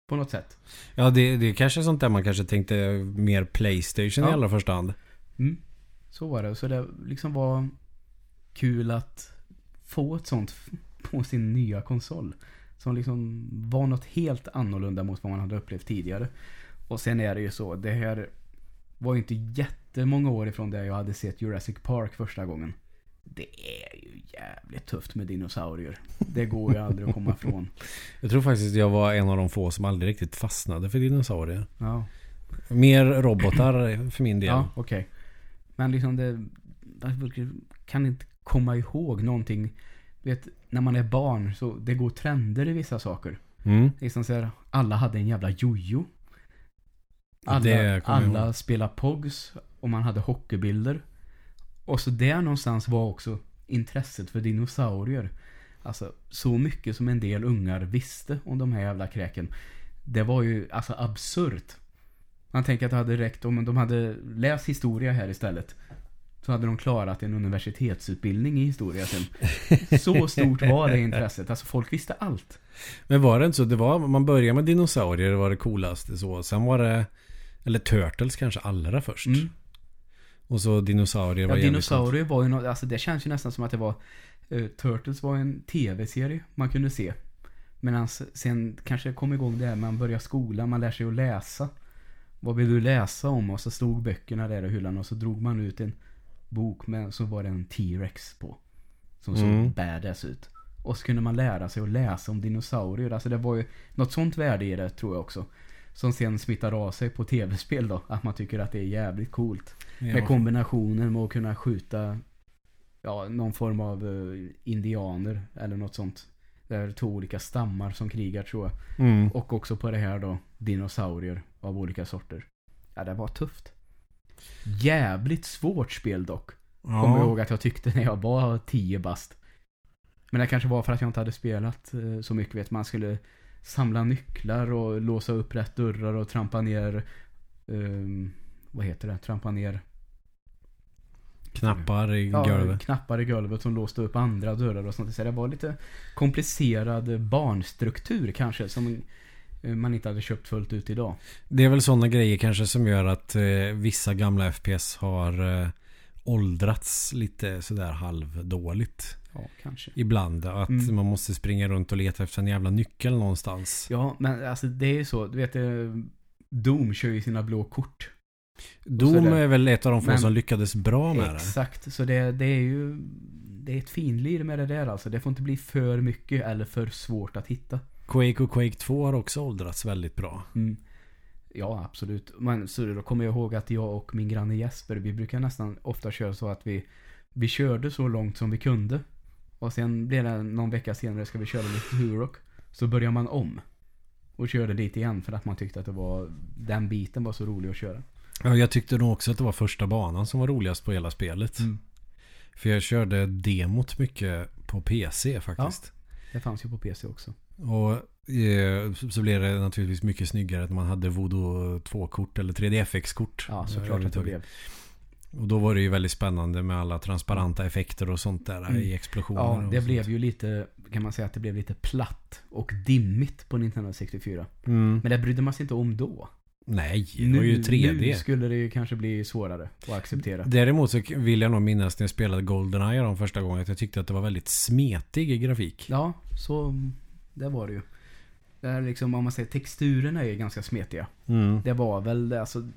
På något sätt. Ja, det, det är kanske sånt där man kanske tänkte mer Playstation i Ja. allra första hand. Mm. Så var det. Så det liksom var kul att få ett sånt (laughs) på sin nya konsol. Som liksom var något helt annorlunda mot vad man hade upplevt tidigare. Och sen är det ju så, det här var ju inte jättemånga år ifrån det jag hade sett Jurassic Park första gången. Det är ju jävligt tufft med dinosaurier. Det går ju aldrig att komma ifrån. (laughs) Jag tror faktiskt jag var en av de få som aldrig riktigt fastnade för dinosaurier. Ja, Mer robotar för min del. ja okej. Men liksom det... Jag kan inte komma ihåg någonting. Du vet, när man är barn så det går trender i vissa saker. Mm. Liksom så här, alla hade en jävla jojo. Alla, alla spelade pogs och man hade hockeybilder. Och så där någonstans var också intresset för dinosaurier. Alltså så mycket som en del ungar visste om de här jävla kräken. Det var ju alltså absurt. Man tänker att det hade räckt om de hade läst historia här istället. Så hade de klarat en universitetsutbildning i historia sen. Så stort var det intresset. Alltså folk visste allt. Men var det inte så? Det var, man började med dinosaurier, det var det coolaste så. Sen var det, eller Turtles kanske allra först. Mm. Och så dinosaurier var Ja, jävligt dinosaurier var ju något, alltså det känns ju nästan som att det var eh, Turtles var en tv-serie man kunde se. Medan sen kanske det kom igång det här, man börjar skolan, man lär sig att läsa. Vad vill du läsa om? Och så stod böckerna där i hyllan och så drog man ut en bok med, så var det en T-Rex på. Som såg Mm. badass ut. Och så kunde man lära sig att läsa om dinosaurier. Alltså det var ju något sånt värde i det tror jag också. Som sen smittar av sig på tv-spel då. Att man tycker att det är jävligt coolt. Med Ja. kombinationen med att kunna skjuta ja, någon form av eh, indianer eller något sånt. Det är två olika stammar som krigar tror jag. Mm. Och också på det här då, dinosaurier av olika sorter. Ja, det var tufft. Jävligt svårt spel dock. Kommer Ja. ihåg att jag tyckte när jag var 10 bast. Men det kanske var för att jag inte hade spelat eh, så mycket. Vet. Man skulle samla nycklar och låsa upp rätt dörrar och trampa ner... ehm, vad heter det? Trampa ner Knappar i ja, golvet. knappar i golvet som låste upp andra dörrar och sånt. Så det var lite komplicerad barnstruktur kanske som eh, man inte hade köpt fullt ut idag. Det är väl sådana grejer kanske som gör att eh, vissa gamla FPS har eh, åldrats lite sådär halvdåligt. Ja, kanske. Ibland. Att Mm. man måste springa runt och leta efter en jävla nyckel någonstans. Ja, men alltså det är ju så. Du vet, eh, Doom kör ju sina blå kort. Doom det- är väl ett av de få Men- som lyckades bra med det. Exakt, så det, det är ju det är ett finlir med det där alltså. Det får inte bli för mycket eller för svårt att hitta. Quake och Quake 2 har också åldrats väldigt bra. Mm. Ja, absolut. Men så då kommer jag ihåg att jag och min granne Jesper, vi brukar nästan ofta köra så att vi, vi körde så långt som vi kunde. Och sen blev det någon vecka senare ska vi köra lite Turok. Så börjar man om. Och körde lite igen för att man tyckte att det var, den biten var så rolig att köra. Ja, jag tyckte nog också att det var första banan som var roligast på hela spelet. Mm. För jag körde demot mycket på PC faktiskt. Det fanns ju på PC också. Och eh, så blev det naturligtvis mycket snyggare att man hade Voodoo 2-kort eller 3DFX-kort. Ja, såklart att det blev. Och då var det ju väldigt spännande med alla transparenta effekter och sånt där Mm. i explosioner. Ja, det sånt. blev ju lite, kan man säga att det blev lite platt och dimmigt på Nintendo 64. Mm. Men det brydde man sig inte om då. Nej, det var ju 3D. nu skulle det ju kanske bli svårare att acceptera. Däremot så vill jag nog minnas när jag spelade Goldeneye de första gången att jag tyckte att det var väldigt smetig grafik. Ja, så det var det ju. Det är liksom, om man säger texturerna är ganska smetiga. Mm. Det var väl, alltså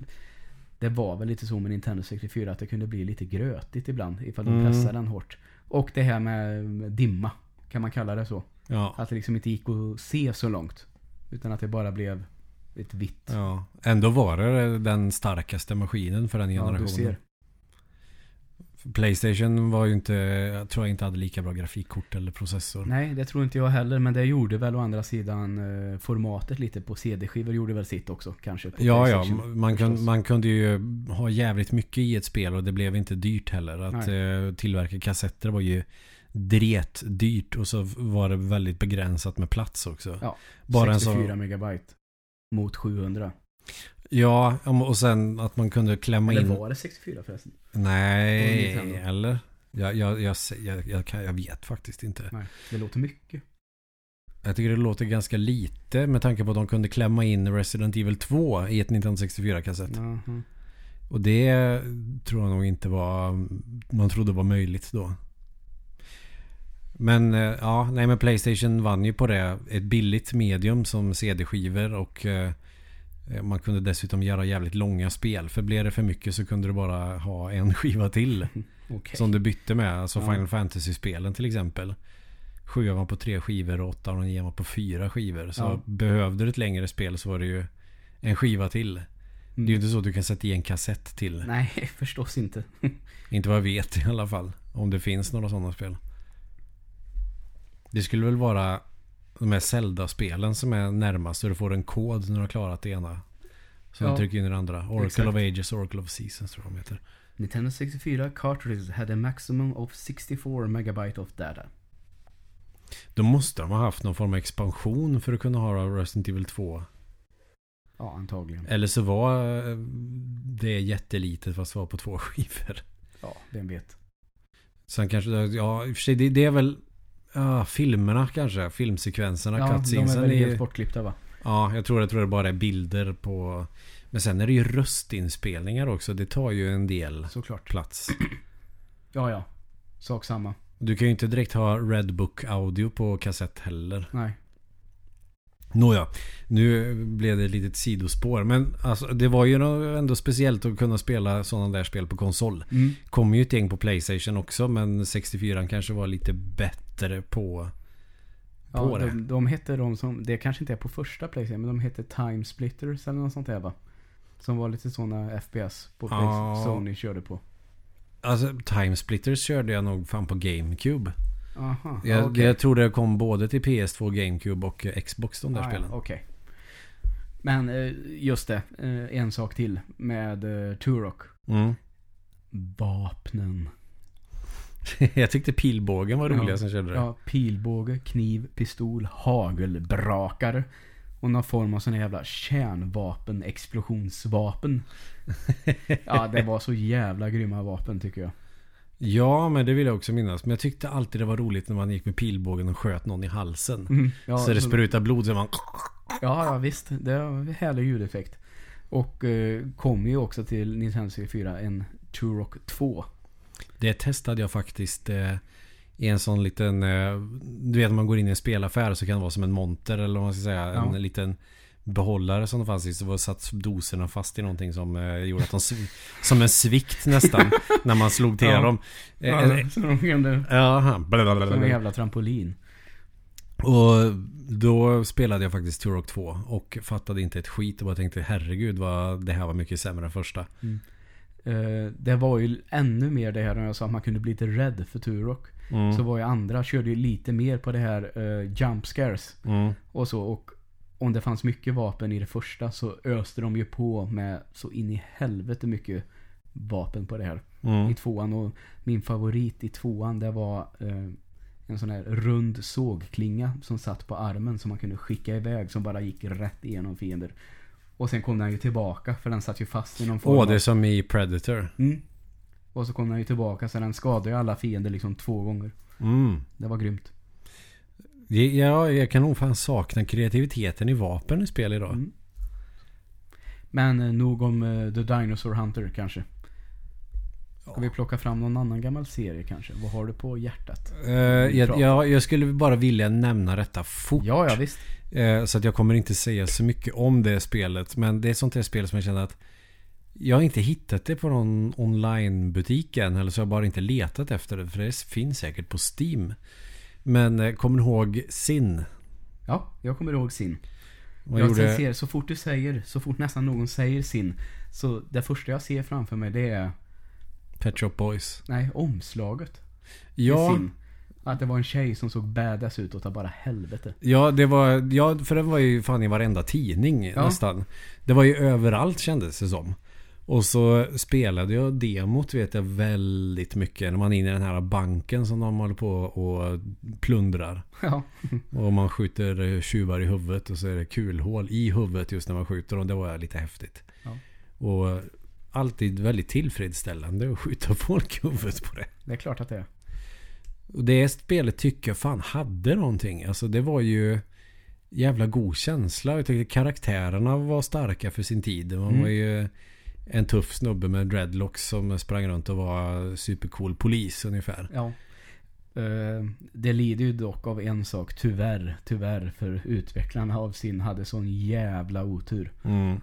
det var väl lite så med Nintendo 64 att det kunde bli lite grötigt ibland ifall de Mm. pressade den hårt. Och det här med dimma, kan man kalla det så. Ja. Att det liksom inte gick att se så långt. Utan att det bara blev ett vitt. ja. Ändå var det den starkaste maskinen för den Ja, generationen. ser. Playstation var ju inte, jag tror jag inte hade lika bra grafikkort eller processor. Nej, det tror inte jag heller. Men det gjorde väl å andra sidan eh, formatet lite på CD-skivor gjorde väl sitt också. Kanske Ja, ja. Man, kan, man kunde ju ha jävligt mycket i ett spel och det blev inte dyrt heller. Att eh, tillverka kassetter var ju dret dyrt och så var det väldigt begränsat med plats också. Ja, Bara en 64 sån, megabyte. Mot 700. Ja, och sen att man kunde klämma Eller in... var det 64 förresten? Nej, eller? Jag, jag, jag, jag, jag, vet faktiskt inte. Nej, det låter mycket. Jag tycker det låter ganska lite med tanke på att de kunde klämma in Resident Evil 2 i ett 1964-kassett. Jaha. Och det tror jag nog inte var man trodde var möjligt då. Men eh, ja, nej men Playstation vann ju på det. Ett billigt medium som CD-skivor och eh, man kunde dessutom göra jävligt långa spel. För blev det för mycket så kunde du bara ha en (laughs) skiva till. (laughs) Okej. Som du bytte med. Alltså. Final Fantasy-spelen till exempel. Sju var på tre skivor och åtta var på fyra skivor. Så Ja. behövde du ett längre spel så var det ju en skiva till. Det är ju inte så att du kan sätta i en kassett till. Nej, (laughs) förstås inte. Inte vad jag vet i alla fall. Om det finns några sådana spel. Det skulle väl vara de här Zelda-spelen som är närmast. Så du får en kod när du har klarat det ena. Så Ja. du trycker in i det andra. Oracle Exakt. of Ages, Oracle of Seasons tror jag de heter. Nintendo 64 cartridges had a maximum of 64 megabyte of data. Då måste de ha haft någon form av expansion för att kunna ha Resident Evil 2. Ja, antagligen. Eller så var eh, det jättelitet fast det var på två (laughs) skivor. Ja, vem vet. Sen kanske, ja i och för sig det, det är väl ja, filmerna kanske. Filmsekvenserna, Ja, de är väl helt bortklippta va? Ja, jag tror, jag tror det bara är bilder på... Men sen är det ju röstinspelningar också. Det tar ju en del Såklart. plats. (clears throat) Ja, ja. Sak samma. Du kan ju inte direkt ha Redbook audio på kassett heller. Nej. Nåja, nu blev det ett litet sidospår. Men alltså, det var ju ändå speciellt att kunna spela sådana där spel på konsol. Mm. Kom ju ett gäng på Playstation också, men 64 kanske var lite bättre på... Ja, På det. de, de hette de som, det kanske inte är på första Playstation, men de hette Time Splitters eller något sånt där va? Som var lite sådana FPS på Ja. Playstation, Sony körde på. Alltså, Time Splitters körde jag nog fan på GameCube. Aha, Jag, okej. jag tror det kom både till PS2, GameCube och eh, Xbox de där Ah, spelen. Ja, Okej. Men eh, just det, eh, en sak till med Turok. Mm. Vapnen. (laughs) jag tyckte pilbågen var Ja. roligast som körde det. Ja, pilbåge, kniv, pistol, hagelbrakare. Och någon form av sån jävla kärnvapen, explosionsvapen. (laughs) ja, det var så jävla grymma vapen tycker jag. Ja, men det vill jag också minnas. Men jag tyckte alltid det var roligt när man gick med pilbågen och sköt någon i halsen. Mm, ja, så det sprutade blod så man... Ja, ja visst. Det var en härlig ljudeffekt. Och eh, kom ju också till Nintendo 64 en Turok 2. Det testade jag faktiskt eh, i en sån liten... Eh, du vet när man går in i en spelaffär så kan det vara som en monter eller vad man ska säga. Ja. En liten behållare som det fanns i. Så var satt doserna fast i någonting som eh, gjorde att de... Som en svikt nästan. (laughs) när man slog till Ja. dem. Eh, Ja, så de kunde... Ja, Som en jävla trampolin. Och då spelade jag faktiskt Turok 2 och fattade inte ett skit och bara tänkte herregud vad det här var mycket sämre än första. Eh, det var ju ännu mer det här när jag sa att man kunde bli lite rädd för Turok. Mm. Så var ju andra körde ju lite mer på det här eh, jump scares. Mm. Och så. Och om det fanns mycket vapen i det första så öste de ju på med så in i helvete mycket vapen på det här. Mm. I tvåan. Och min favorit i tvåan det var eh, en sån här rund sågklinga som satt på armen som man kunde skicka iväg som bara gick rätt igenom fiender. Och sen kom den ju tillbaka för den satt ju fast i någon form Åh, av- det är som i Predator. Mm. Och så kom den ju tillbaka så den skadade ju alla fiender liksom två gånger. Mm. Det var grymt. Ja, jag kan nog fan sakna kreativiteten i vapen i spel idag. Mm. Men eh, nog om eh, The Dinosaur Hunter kanske. Ska vi plocka fram någon annan gammal serie kanske? Vad har du på hjärtat? Eh, jag, jag, jag skulle bara vilja nämna detta fort. Ja, ja visst. Eh, så att jag kommer inte säga så mycket om det spelet. Men det är sånt här spel som jag känner att jag har inte hittat det på någon online-butik än. Eller så har jag bara inte letat efter det. För det finns säkert på Steam. Men eh, kommer ni ihåg Sin? Ja, jag kommer ihåg sin. Vad jag gjorde... ser, så fort du säger, så fort nästan någon säger sin. Så det första jag ser framför mig det är, Pet Shop Boys. nej, omslaget. Ja. Att det var en tjej som såg badass ut och ta bara helvete. ja, det var... Ja, för det var ju fan i varenda tidning Ja. nästan. Det var ju överallt kändes det som. Och så spelade jag demot vet jag väldigt mycket. När man är inne i den här banken som de håller på och plundrar. Ja. Och man skjuter tjuvar i huvudet och så är det kulhål i huvudet just när man skjuter dem. Det var lite häftigt. Ja. Och alltid väldigt tillfredsställande att skjuta folk i huvudet på det. Det är klart att det är. Och det spelet tycker jag fan hade någonting. Alltså det var ju jävla god känsla. Jag tyckte karaktärerna var starka för sin tid. Man Mm. var ju en tuff snubbe med dreadlocks som sprang runt och var supercool polis ungefär. Ja. Eh, det lider ju dock av en sak, tyvärr, tyvärr, för utvecklarna av sin hade sån jävla otur. Mm.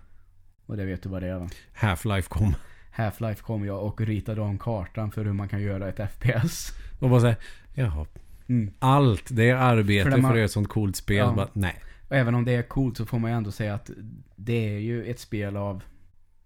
Och det vet du vad det är va? Half-Life kom. Half-Life kom jag och ritade om kartan för hur man kan göra ett FPS. Och bara såhär, jaha. Mm. Allt det är arbete För för, man- att göra ett sånt coolt spel. Ja. Bara, nej. Och även om det är coolt så får man ju ändå säga att det är ju ett spel av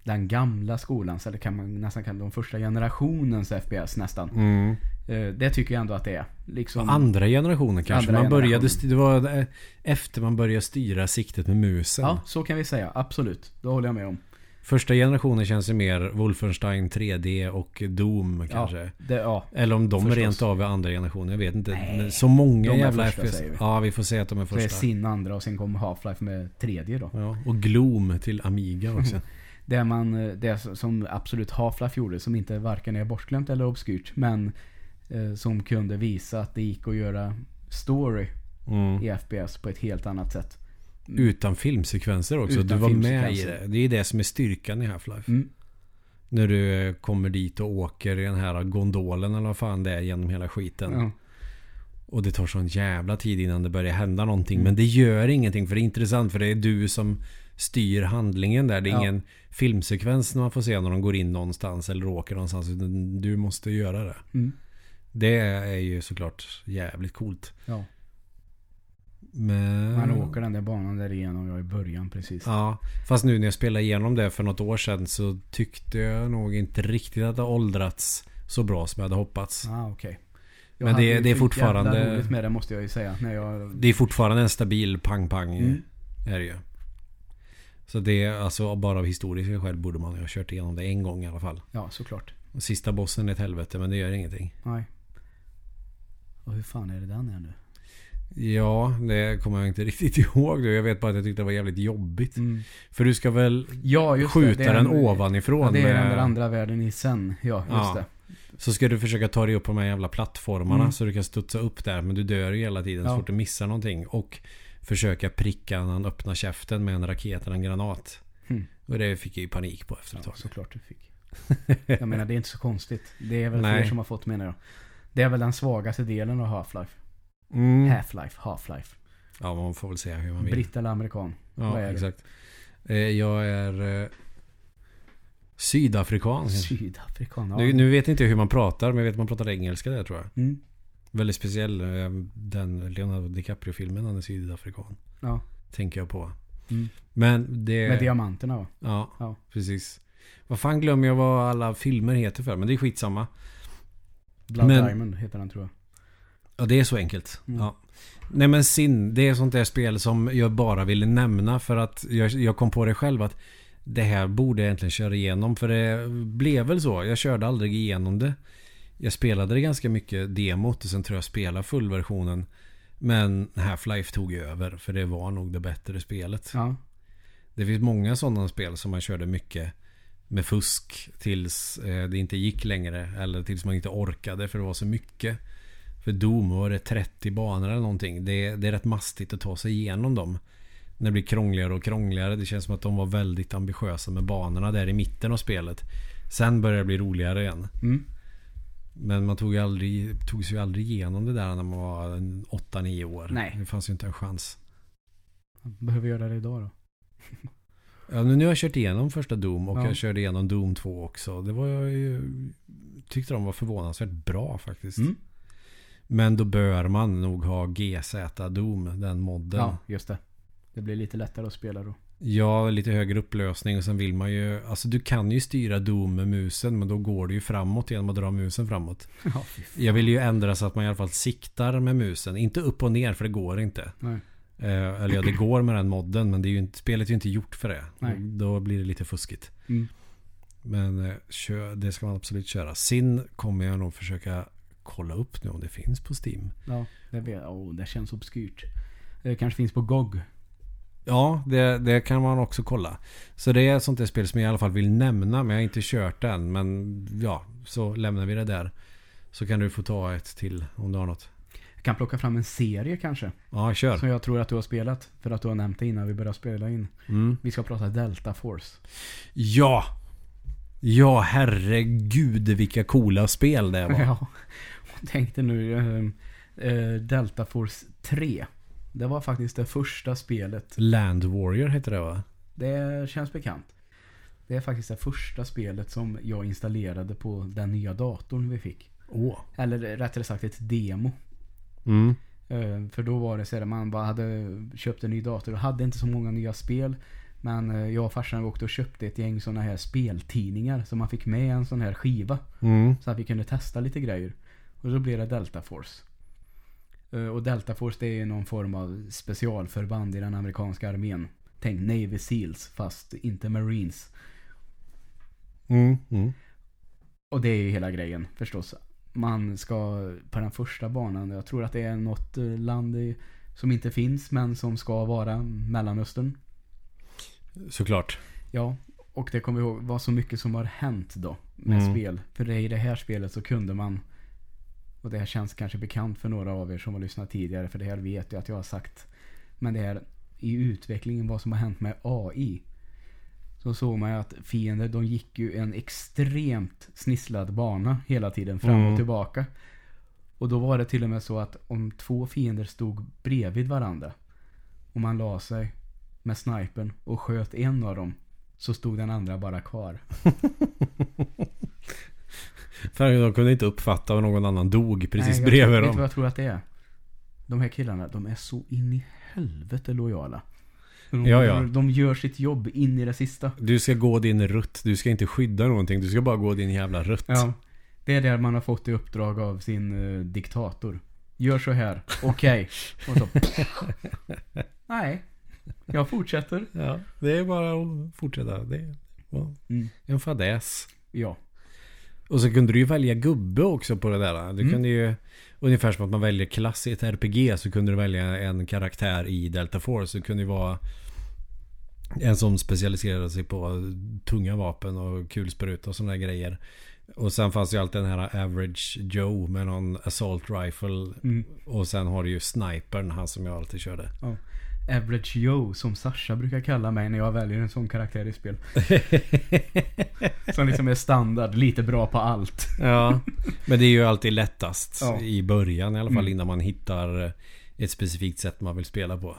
den gamla skolans, eller kan man nästan kalla de första generationens FPS nästan. Mm. Eh, det tycker jag ändå att det är. Liksom, Andra generationen kanske. Andra man började, det var eh, efter man började styra siktet med musen. ja, så kan vi säga. Absolut. Det håller jag med om. Första generationen känns ju mer Wolfenstein 3D och Doom kanske. Ja, det, ja. Eller om de Förstås. rent av är andra generationen. Jag vet inte. Nej, så många är jävla första, FPS. vi. Ja, vi får säga att de är Så är första. sin andra och sen kom Half-Life med tredje då. Ja, och Gloom till Amiga också. (laughs) Det, man, eh, det som absolut Half-Life gjorde, som inte varken är bortglömt eller obskyrt, men eh, som kunde visa att det gick att göra story Mm. i FPS på ett helt annat sätt. Utan filmsekvenser också. Utan du var med i det. Det är det som är styrkan i Half-Life. Mm. När du eh, kommer dit och åker i den här gondolen eller vad fan det är genom hela skiten. Ja. Och det tar sån jävla tid innan det börjar hända någonting. Mm. Men det gör ingenting för det är intressant för det är du som styr handlingen där. Det är Ja. ingen filmsekvens när man får se när de går in någonstans eller åker någonstans. Utan du måste göra det. Mm. Det är ju såklart jävligt coolt. ja. Men... Man åker den där banan där igenom jag i början precis. Ja, fast nu när jag spelade igenom det för något år sedan så tyckte jag nog inte riktigt att det åldrats så bra som jag hade hoppats. Ah, okej. Jag Men det- det är fortfarande- med det måste jag ju säga. När jag... Det är fortfarande en stabil pang-pang Mm. är det ju. Så det är alltså bara av historiska skäl borde man ha kört igenom det en gång i alla fall. Ja, såklart. Och Sista bossen är ett helvete men det gör ingenting. Nej. Och hur fan är det den är nu? Ja, det kommer jag inte (laughs) riktigt ihåg. Jag vet bara att jag tyckte det var jävligt jobbigt. Mm. För du ska väl Ja, skjuta den en- ovanifrån. Ja, det är den med- där andra världen i sen. Ja, just Ja. det. Så ska du försöka ta dig upp på de här jävla plattformarna Mm. så du kan studsa upp där. Men du dör ju hela tiden så Ja. fort du missar någonting. Och försöka pricka när han öppnar käften med en raket eller en granat. Mm. Och det fick jag ju panik på efter ett Ja, tag. såklart du fick. (laughs) Jag menar, det är inte så konstigt. Det är väl Nej. fler som har fått menar jag. Det är väl den svagaste delen av Half-Life. Mm. Half-Life, Half-Life. Ja, man får väl säga hur man vill. Britt eller amerikan. ja, exakt. Eh, Jag är eh, sydafrikan. Sydafrikan. Ja. Nu, nu vet inte jag hur man pratar, men jag vet att man pratar engelska där tror jag. Mm. Väldigt speciell. eh, Den Leonardo DiCaprio-filmen, han är sydafrikan. Ja. Tänker jag på. Mm. Men det... Med diamanterna va? Ja, Ja. precis. Vad fan glömmer jag vad alla filmer heter för? Men det är skitsamma. Blood Men- Diamond heter den tror jag. Ja, det är så enkelt. Mm. Ja. Nej men Sin, det är sånt där spel som jag bara ville nämna för att jag, jag kom på det själv att det här borde jag egentligen köra igenom. För det blev väl så. Jag körde aldrig igenom det. Jag spelade det ganska mycket demot och sen tror jag spelade fullversionen. Men Half-Life tog över för det var nog det bättre spelet. Ja. Det finns många sådana spel som man körde mycket med fusk tills eh, det inte gick längre. Eller tills man inte orkade för det var så mycket. För Doom var det 30 banor eller någonting. Det, det är rätt mastigt att ta sig igenom dem. När det blir krångligare och krångligare. Det känns som att de var väldigt ambitiösa med banorna där i mitten av spelet. Sen börjar det bli roligare igen. Mm. Men man tog, ju aldrig, tog sig ju aldrig igenom det där när man var 8-9 år. Nej. Det fanns ju inte en chans. Behöver göra det idag då. Ja, nu nu har jag kört igenom första Doom och Ja. jag körde igenom Doom 2 också. Det var jag ju... Tyckte de var förvånansvärt bra faktiskt. Mm. Men då bör man nog ha GZ Doom, den modden. Ja, just det. Det blir lite lättare att spela då. Ja, lite högre upplösning och sen vill man ju... Alltså du kan ju styra Doom med musen men då går det ju framåt genom att dra musen framåt. (laughs) Ja. Jag vill ju ändra så att man i alla fall siktar med musen. Inte upp och ner för det går inte. Nej. Eh, eller ja, det går med den modden men det är ju inte, spelet är ju inte gjort för det. Nej. Då blir det lite fuskigt. Mm. Men eh, kö, det ska man absolut köra. Sin kommer jag nog försöka kolla upp nu om det finns på Steam. Ja, det, oh, det känns obskyrt. Det kanske finns på GOG. Ja, det, det kan man också kolla. Så det är ett sånt där spel som jag i alla fall vill nämna. Men jag har inte kört det än. Men ja, så lämnar vi det där. Så kan du få ta ett till om du har något. Jag kan plocka fram en serie kanske. Ja, kör. Som jag tror att du har spelat. För att du har nämnt det innan vi började spela in. Mm. Vi ska prata Delta Force. Ja! Ja, herregud vilka coola spel det var. (laughs) Ja. Tänk dig nu eh, eh, Delta Force 3. Det var faktiskt det första spelet. Land Warrior heter det va? Det känns bekant. Det är faktiskt det första spelet som jag installerade på den nya datorn vi fick. Åh. Eller rättare sagt ett demo. Mm. Eh, För då var det så att man bara hade köpt en ny dator och hade inte så många nya spel. Men eh, jag och farsan åkte och köpte ett gäng sådana här speltidningar. Så man fick med en sån här skiva. Mm. Så att vi kunde testa lite grejer. Och då blev det Delta Force. Eh, Och Delta Force det är någon form av specialförband i den amerikanska armén. Tänk Navy Seals fast inte Marines. Mm. Mm. Och det är ju hela grejen förstås. Man ska på den första banan, jag tror att det är något eh, land i, som inte finns men som ska vara Mellanöstern. Såklart. Ja, och det kommer jag ihåg var så mycket som har hänt då med Mm. spel. För i det här spelet så kunde man, och det här känns kanske bekant för några av er som har lyssnat tidigare, för det här vet jag att jag har sagt. Men det här i utvecklingen, vad som har hänt med AI. Så såg man ju att fiender, de gick ju en extremt snisslad bana hela tiden fram Mm. och tillbaka. Och då var det till och med så att om två fiender stod bredvid varandra och man la sig med snipern och sköt en av dem så stod den andra bara kvar. (laughs) (laughs) För de kunde inte uppfatta om någon annan dog precis Nej, bredvid tror, Vet du dem. vad jag tror att det är? De här killarna, de är så in i helvete lojala. De, Ja, ja. de gör sitt jobb in i det sista. Du ska gå din rutt. Du ska inte skydda någonting. Du ska bara gå din jävla rutt. Ja. Det är det man har fått i uppdrag av sin eh, diktator. Gör så här. Okej. (laughs) Så... Nej. Jag fortsätter. Ja, det är bara att fortsätta. Det är ja, Mm. en fadäs. Ja. Och så kunde du ju välja gubbe också på det där. Du Mm. kunde ju, ungefär som att man väljer klass i ett RPG så kunde du välja en karaktär i Delta Force. Det kunde ju vara en som specialiserade sig på tunga vapen och kulspruta och sådana grejer. Och sen fanns ju alltid den här Average Joe med någon Assault Rifle. Mm. Och sen har du ju Snipern, han som jag alltid körde. Average Joe, som Sasha brukar kalla mig när jag väljer en sån karaktär i spel. (laughs) som liksom är standard, lite bra på allt. Ja, men det är ju alltid lättast Ja. i början i alla fall Mm. innan man hittar ett specifikt sätt man vill spela på.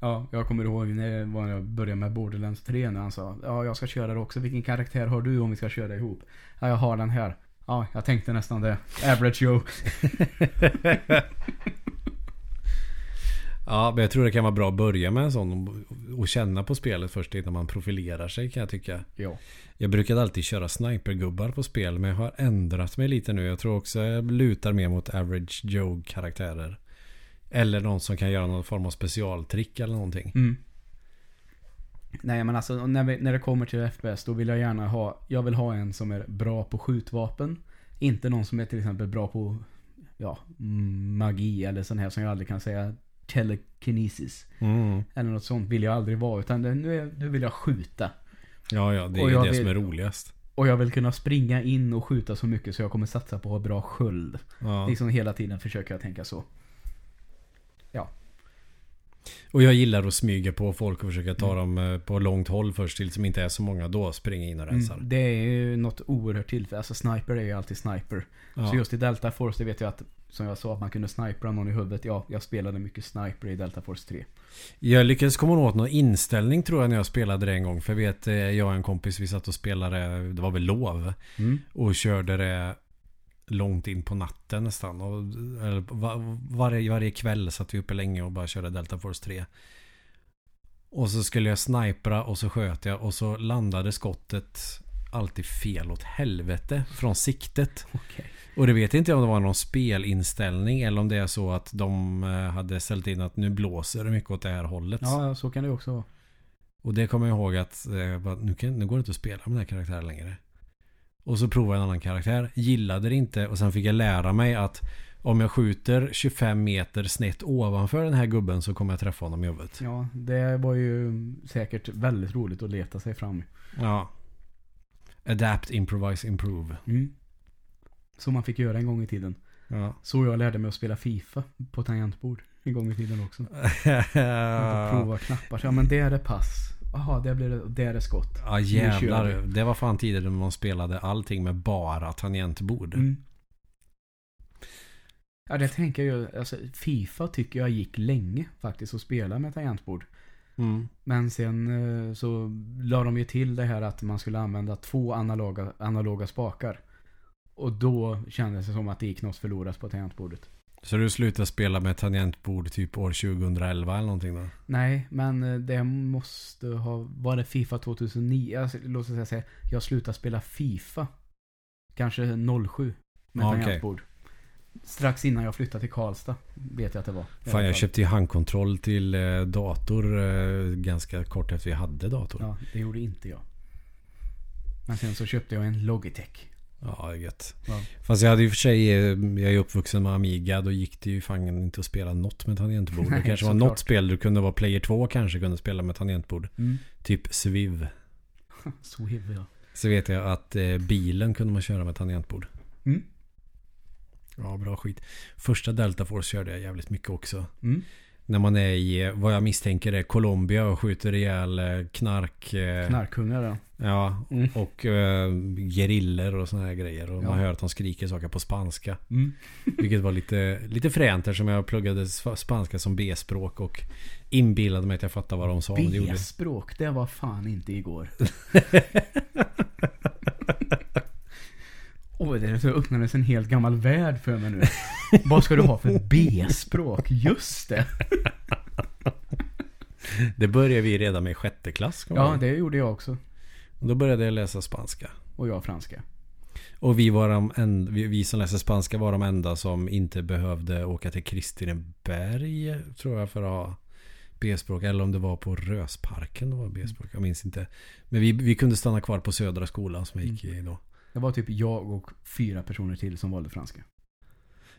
Ja, jag kommer ihåg när jag- när jag började med Borderlands 3 när han sa Ja, jag ska köra det också. Vilken karaktär har du om vi ska köra ihop? Ja, jag har den här. Ja, jag tänkte nästan det. Average Joe. (laughs) Ja, men jag tror det kan vara bra att börja med en sån och- känna på spelet först innan man profilerar sig kan jag tycka. Ja. Jag brukade alltid köra snipergubbar på spel men jag har ändrat mig lite nu. Jag tror också jag lutar mer mot average Joe-karaktärer. Eller någon som kan göra någon form av specialtrick eller någonting. Mm. Nej men alltså när, vi, när det kommer till FPS då vill jag gärna ha Jag vill ha en som är bra på skjutvapen Inte någon som är till exempel bra på Ja, magi eller sån här som jag aldrig kan säga Telekinesis Mm. Eller något sånt vill jag aldrig vara utan det, nu, är, nu vill jag skjuta Ja, ja, det är ju det vill- som är roligast. Och jag vill kunna springa in och skjuta så mycket så jag kommer satsa på att ha bra sköld Ja. Liksom hela tiden försöker jag tänka så Och jag gillar att smyga på folk och försöka ta Mm. dem eh, på långt håll först till som inte är så många. Då springer in och rensar. mm, Det är ju något oerhört tillfälle Alltså sniper är ju alltid sniper Ja. Så just i Delta Force, det vet jag att som jag sa, att man kunde snipra någon i huvudet. Ja, jag spelade mycket sniper i Delta Force 3. Jag lyckades komma åt någon inställning tror jag när jag spelade det en gång. För jag vet, eh, jag och en kompis vi satt och spelade, det var väl lov. Mm. Och körde det långt in på natten nästan. Och, eller, va, varje, varje kväll satt vi uppe länge och bara körde Delta Force 3. Och så skulle jag snipra och så sköt jag och så landade skottet alltid fel åt helvete från siktet. (laughs) Okej. Och det vet inte jag om det var någon spelinställning eller om det är så att de eh, hade ställt in att nu blåser det mycket åt det här hållet. Ja, så kan det också vara. Och det kommer jag ihåg att eh, nu, kan, nu går det inte att spela med den här karaktären längre. Och så provade jag en annan karaktär. Gillade det inte och sen fick jag lära mig att om jag skjuter 25 meter snett ovanför den här gubben så kommer jag träffa honom i huvudet. Ja, det var ju säkert väldigt roligt att leta sig fram. Ja. Adapt, improvise, improve. Mm. Som man fick göra en gång i tiden. Ja. Så jag lärde mig att spela FIFA på tangentbord en gång i tiden också. (laughs) Prova knappar. Ja, men där är pass. Jaha, där det, där är skott. Ja jävlar. Det var fan tider när man spelade allting med bara tangentbord. Mm. Ja, det tänker jag. Alltså, Fifa tycker jag gick länge faktiskt att spela med tangentbord. Mm. Men sen eh, så la de ju till det här att man skulle använda två analoga, analoga spakar. Och då kändes det som att det gick något förlorat på tangentbordet. Så du slutade spela med tangentbord typ år 2011 eller någonting då? Nej, men eh, det måste ha... Var det Fifa 2009? Alltså, låt oss säga, jag slutade spela Fifa. Kanske 07. Med tangentbord. Strax innan jag flyttade till Karlstad. Vet jag att det var. Fan jag köpte ju handkontroll till eh, dator eh, ganska kort efter vi hade dator. Ja, det gjorde inte jag. Men sen så köpte jag en Logitech. Ja det är gött. Ja. Fast jag hade ju för sig, eh, jag är uppvuxen med Amiga. Då gick det ju fan inte att spela något med tangentbord. Det kanske var något spel du kunde vara Player 2 kanske kunde spela med tangentbord. Mm. Typ Sviv. (laughs) Swiv ja. Så vet jag att eh, bilen kunde man köra med tangentbord. Mm. Ja, bra skit. Första Delta Force körde jag jävligt mycket också. Mm. När man är i, vad jag misstänker är Colombia och skjuter ihjäl eh, knark. eh, Knarkungar ja. Ja, Mm. och eh, geriller och såna här grejer. Och Ja. man hör att de skriker saker på spanska. Mm. (laughs) Vilket var lite, lite fränt eftersom jag pluggade spanska som B-språk och inbillade mig att jag fattade vad de sa. B-språk, det var fan inte igår. (laughs) Oj, det så öppnades en helt gammal värld för mig nu. (laughs) Vad ska du ha för B-språk? Just det. (laughs) Det började vi redan med i sjätte klass. Ja, ihåg. det gjorde jag också. Då började jag läsa spanska. Och jag franska. Och vi, var de en, vi, vi som läste spanska var de enda som inte behövde åka till Kristineberg tror jag för att ha B-språk. Eller om det var på Rösparken det var B-språk. Jag minns inte. Men vi, vi kunde stanna kvar på Södra skolan som jag gick i då. Det var typ jag och fyra personer till som valde franska.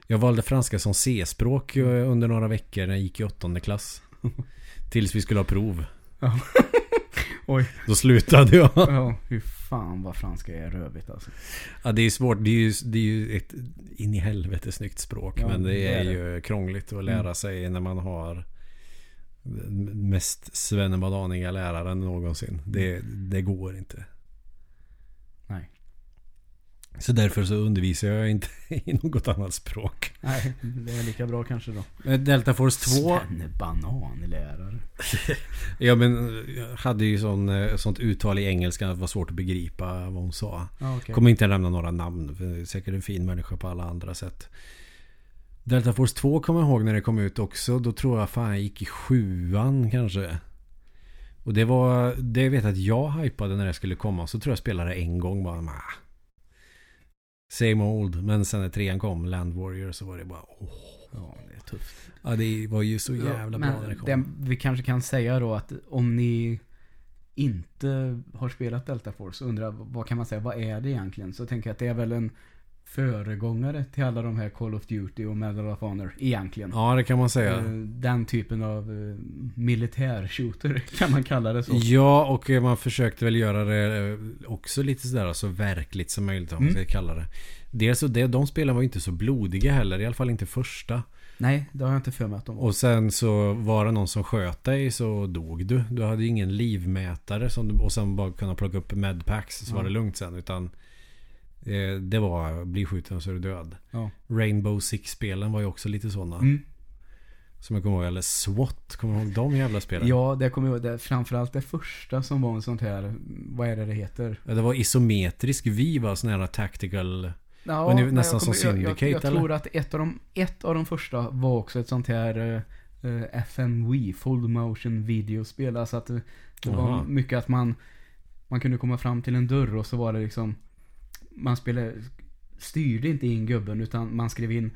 Jag valde franska som C-språk eh, under några veckor när jag gick i åttonde klass. (laughs) Tills vi skulle ha prov. Ja. (laughs) Oj. Då slutade jag. Ja, hur fan vad franska är rövigt alltså. Ja, det är svårt. Det är ju, det är ju ett in i helvete snyggt språk. Ja, men det det är, är det. ju krångligt att lära Mm. sig när man har mest svennebadaniga läraren någonsin. Det, det går inte. Så därför så undervisar jag inte (laughs) i något annat språk. Nej, det är lika bra kanske då. Eh, Delta Force 2. Svennebananlärare. (laughs) Ja men jag hade ju sån, eh, sånt uttal i engelska att det var svårt att begripa vad hon sa. Ja, okej. Kommer inte nämna några namn. För det är säkert en fin människa på alla andra sätt. Delta Force 2 kommer jag ihåg när det kom ut också. Då tror jag fan jag gick i sjuan kanske. Och det var... Det vet jag att jag hypade när det skulle komma. Så tror jag spelade en gång bara. Nah. Same old. Men sen när trean kom, Land Warrior, så var det bara... Åh. Ja, det är tufft. Ja, det var ju så jävla bra när det kom. det vi kanske kan säga då att om ni inte har spelat Delta Force och undrar vad kan man säga, vad är det egentligen? Så tänker jag att det är väl en föregångare till alla de här Call of Duty och Medal of Honor egentligen. Ja, det kan man säga. Eh, Den typen av eh, militär-shooter (laughs) kan man kalla det så. Ja, och eh, man försökte väl göra det också lite sådär så verkligt som möjligt om man Mm. ska kalla det. Dels så det, de spelen var inte så blodiga heller, i alla fall inte första. Nej, det har jag inte för mig att de var. Och sen så var det någon som sköt dig så dog du. Du hade ju ingen livmätare som du, och sen bara kunna plocka upp medpacks så Ja. var det lugnt sen. Utan eh, det var bli skjuten så är du död. Ja. Rainbow Six-spelen var ju också lite sådana. Mm. Som jag kommer ihåg. Eller SWAT, kommer du ihåg de jävla spelen? Ja, det kommer jag ihåg. Det- Framförallt det första som var en sånt här, vad är det det heter? Ja, Det var isometrisk vi var sån här tactical. Ja, nu nästan jag som kommer- jag, Syndicate, jag, jag, eller? tror att ett av, de, ett av de första var också ett sånt här eh, eh, FMV, Full Motion Videospel. Alltså att det, det var Aha. mycket att man, man kunde komma fram till en dörr och så var det liksom, man spelade, styrde inte in gubben utan man skrev in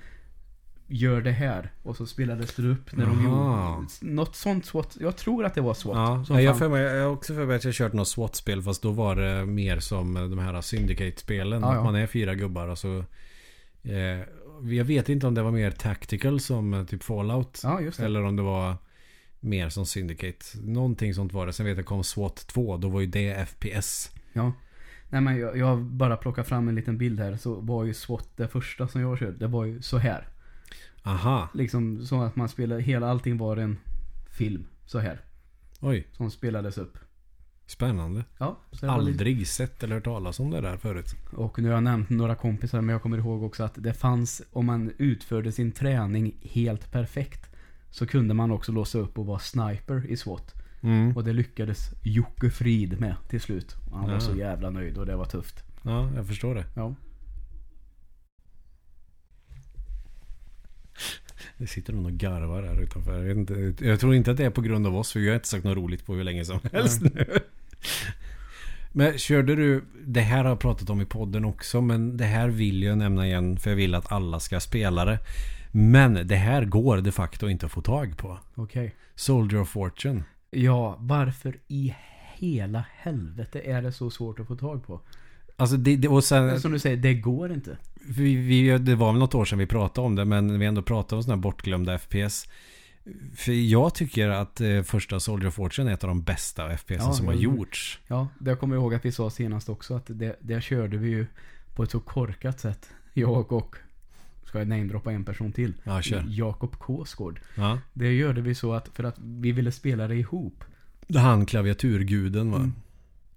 Gör det här och så spelades det upp när de Aha. gjorde Något sånt SWAT, jag tror att det var SWAT. Ja, som jag, fan- för mig, jag har också för mig att jag kört något SWAT-spel fast då var det mer som de här Syndicate-spelen. Ja, ja. man är fyra gubbar och så... Eh, jag vet inte om det var mer tactical som eh, typ Fallout. Ja. Eller om det var mer som Syndicate. Någonting sånt var det. Sen vet jag kom SWAT 2. Då var ju det FPS. Ja. Nej men jag, jag bara plockar fram en liten bild här så var ju SWAT det första som jag körde. Det var ju så här. Aha. Liksom så att man spelade, hela allting var en film. Så här. Oj, Som spelades upp. spännande. Ja. Var lite, Aldrig sett eller hört talas om det där förut. och nu har jag nämnt några kompisar men jag kommer ihåg också att det fanns, om man utförde sin träning helt perfekt. Så kunde man också låsa upp och vara sniper i SWAT. Mm. Och det lyckades Jocke Frid med till slut. Och han var Ja. så jävla nöjd och det var tufft. Ja, jag förstår det. Ja. Det sitter någon och garvar här utanför. Jag, vet inte, jag tror inte att det är på grund av oss. För vi har inte sagt något roligt på hur länge som helst nu. Men körde du, det här har jag pratat om i podden också, men det här vill jag nämna igen för jag vill att alla ska spela det. Men det här går de facto inte att få tag på. Okej. Soldier of Fortune. Ja, varför i hela helvete är det så svårt att få tag på? Alltså det, det, och sen, Som du säger, det går inte. vi, vi, det var väl något år sedan vi pratade om det, men vi ändå pratade om sådana här bortglömda FPS. För jag tycker att eh, första Soldier of Fortune är ett av de bästa FPS Ja, som har gjorts. Ja, det kommer jag ihåg att vi sa senast också att det, det körde vi ju på ett så korkat sätt. Jag och, ska jag namedroppa en person till? Ja, kör. Jakob Kåsgård. Ja. Det gjorde vi så att för att vi ville spela det ihop. Han klaviaturguden va? Mm.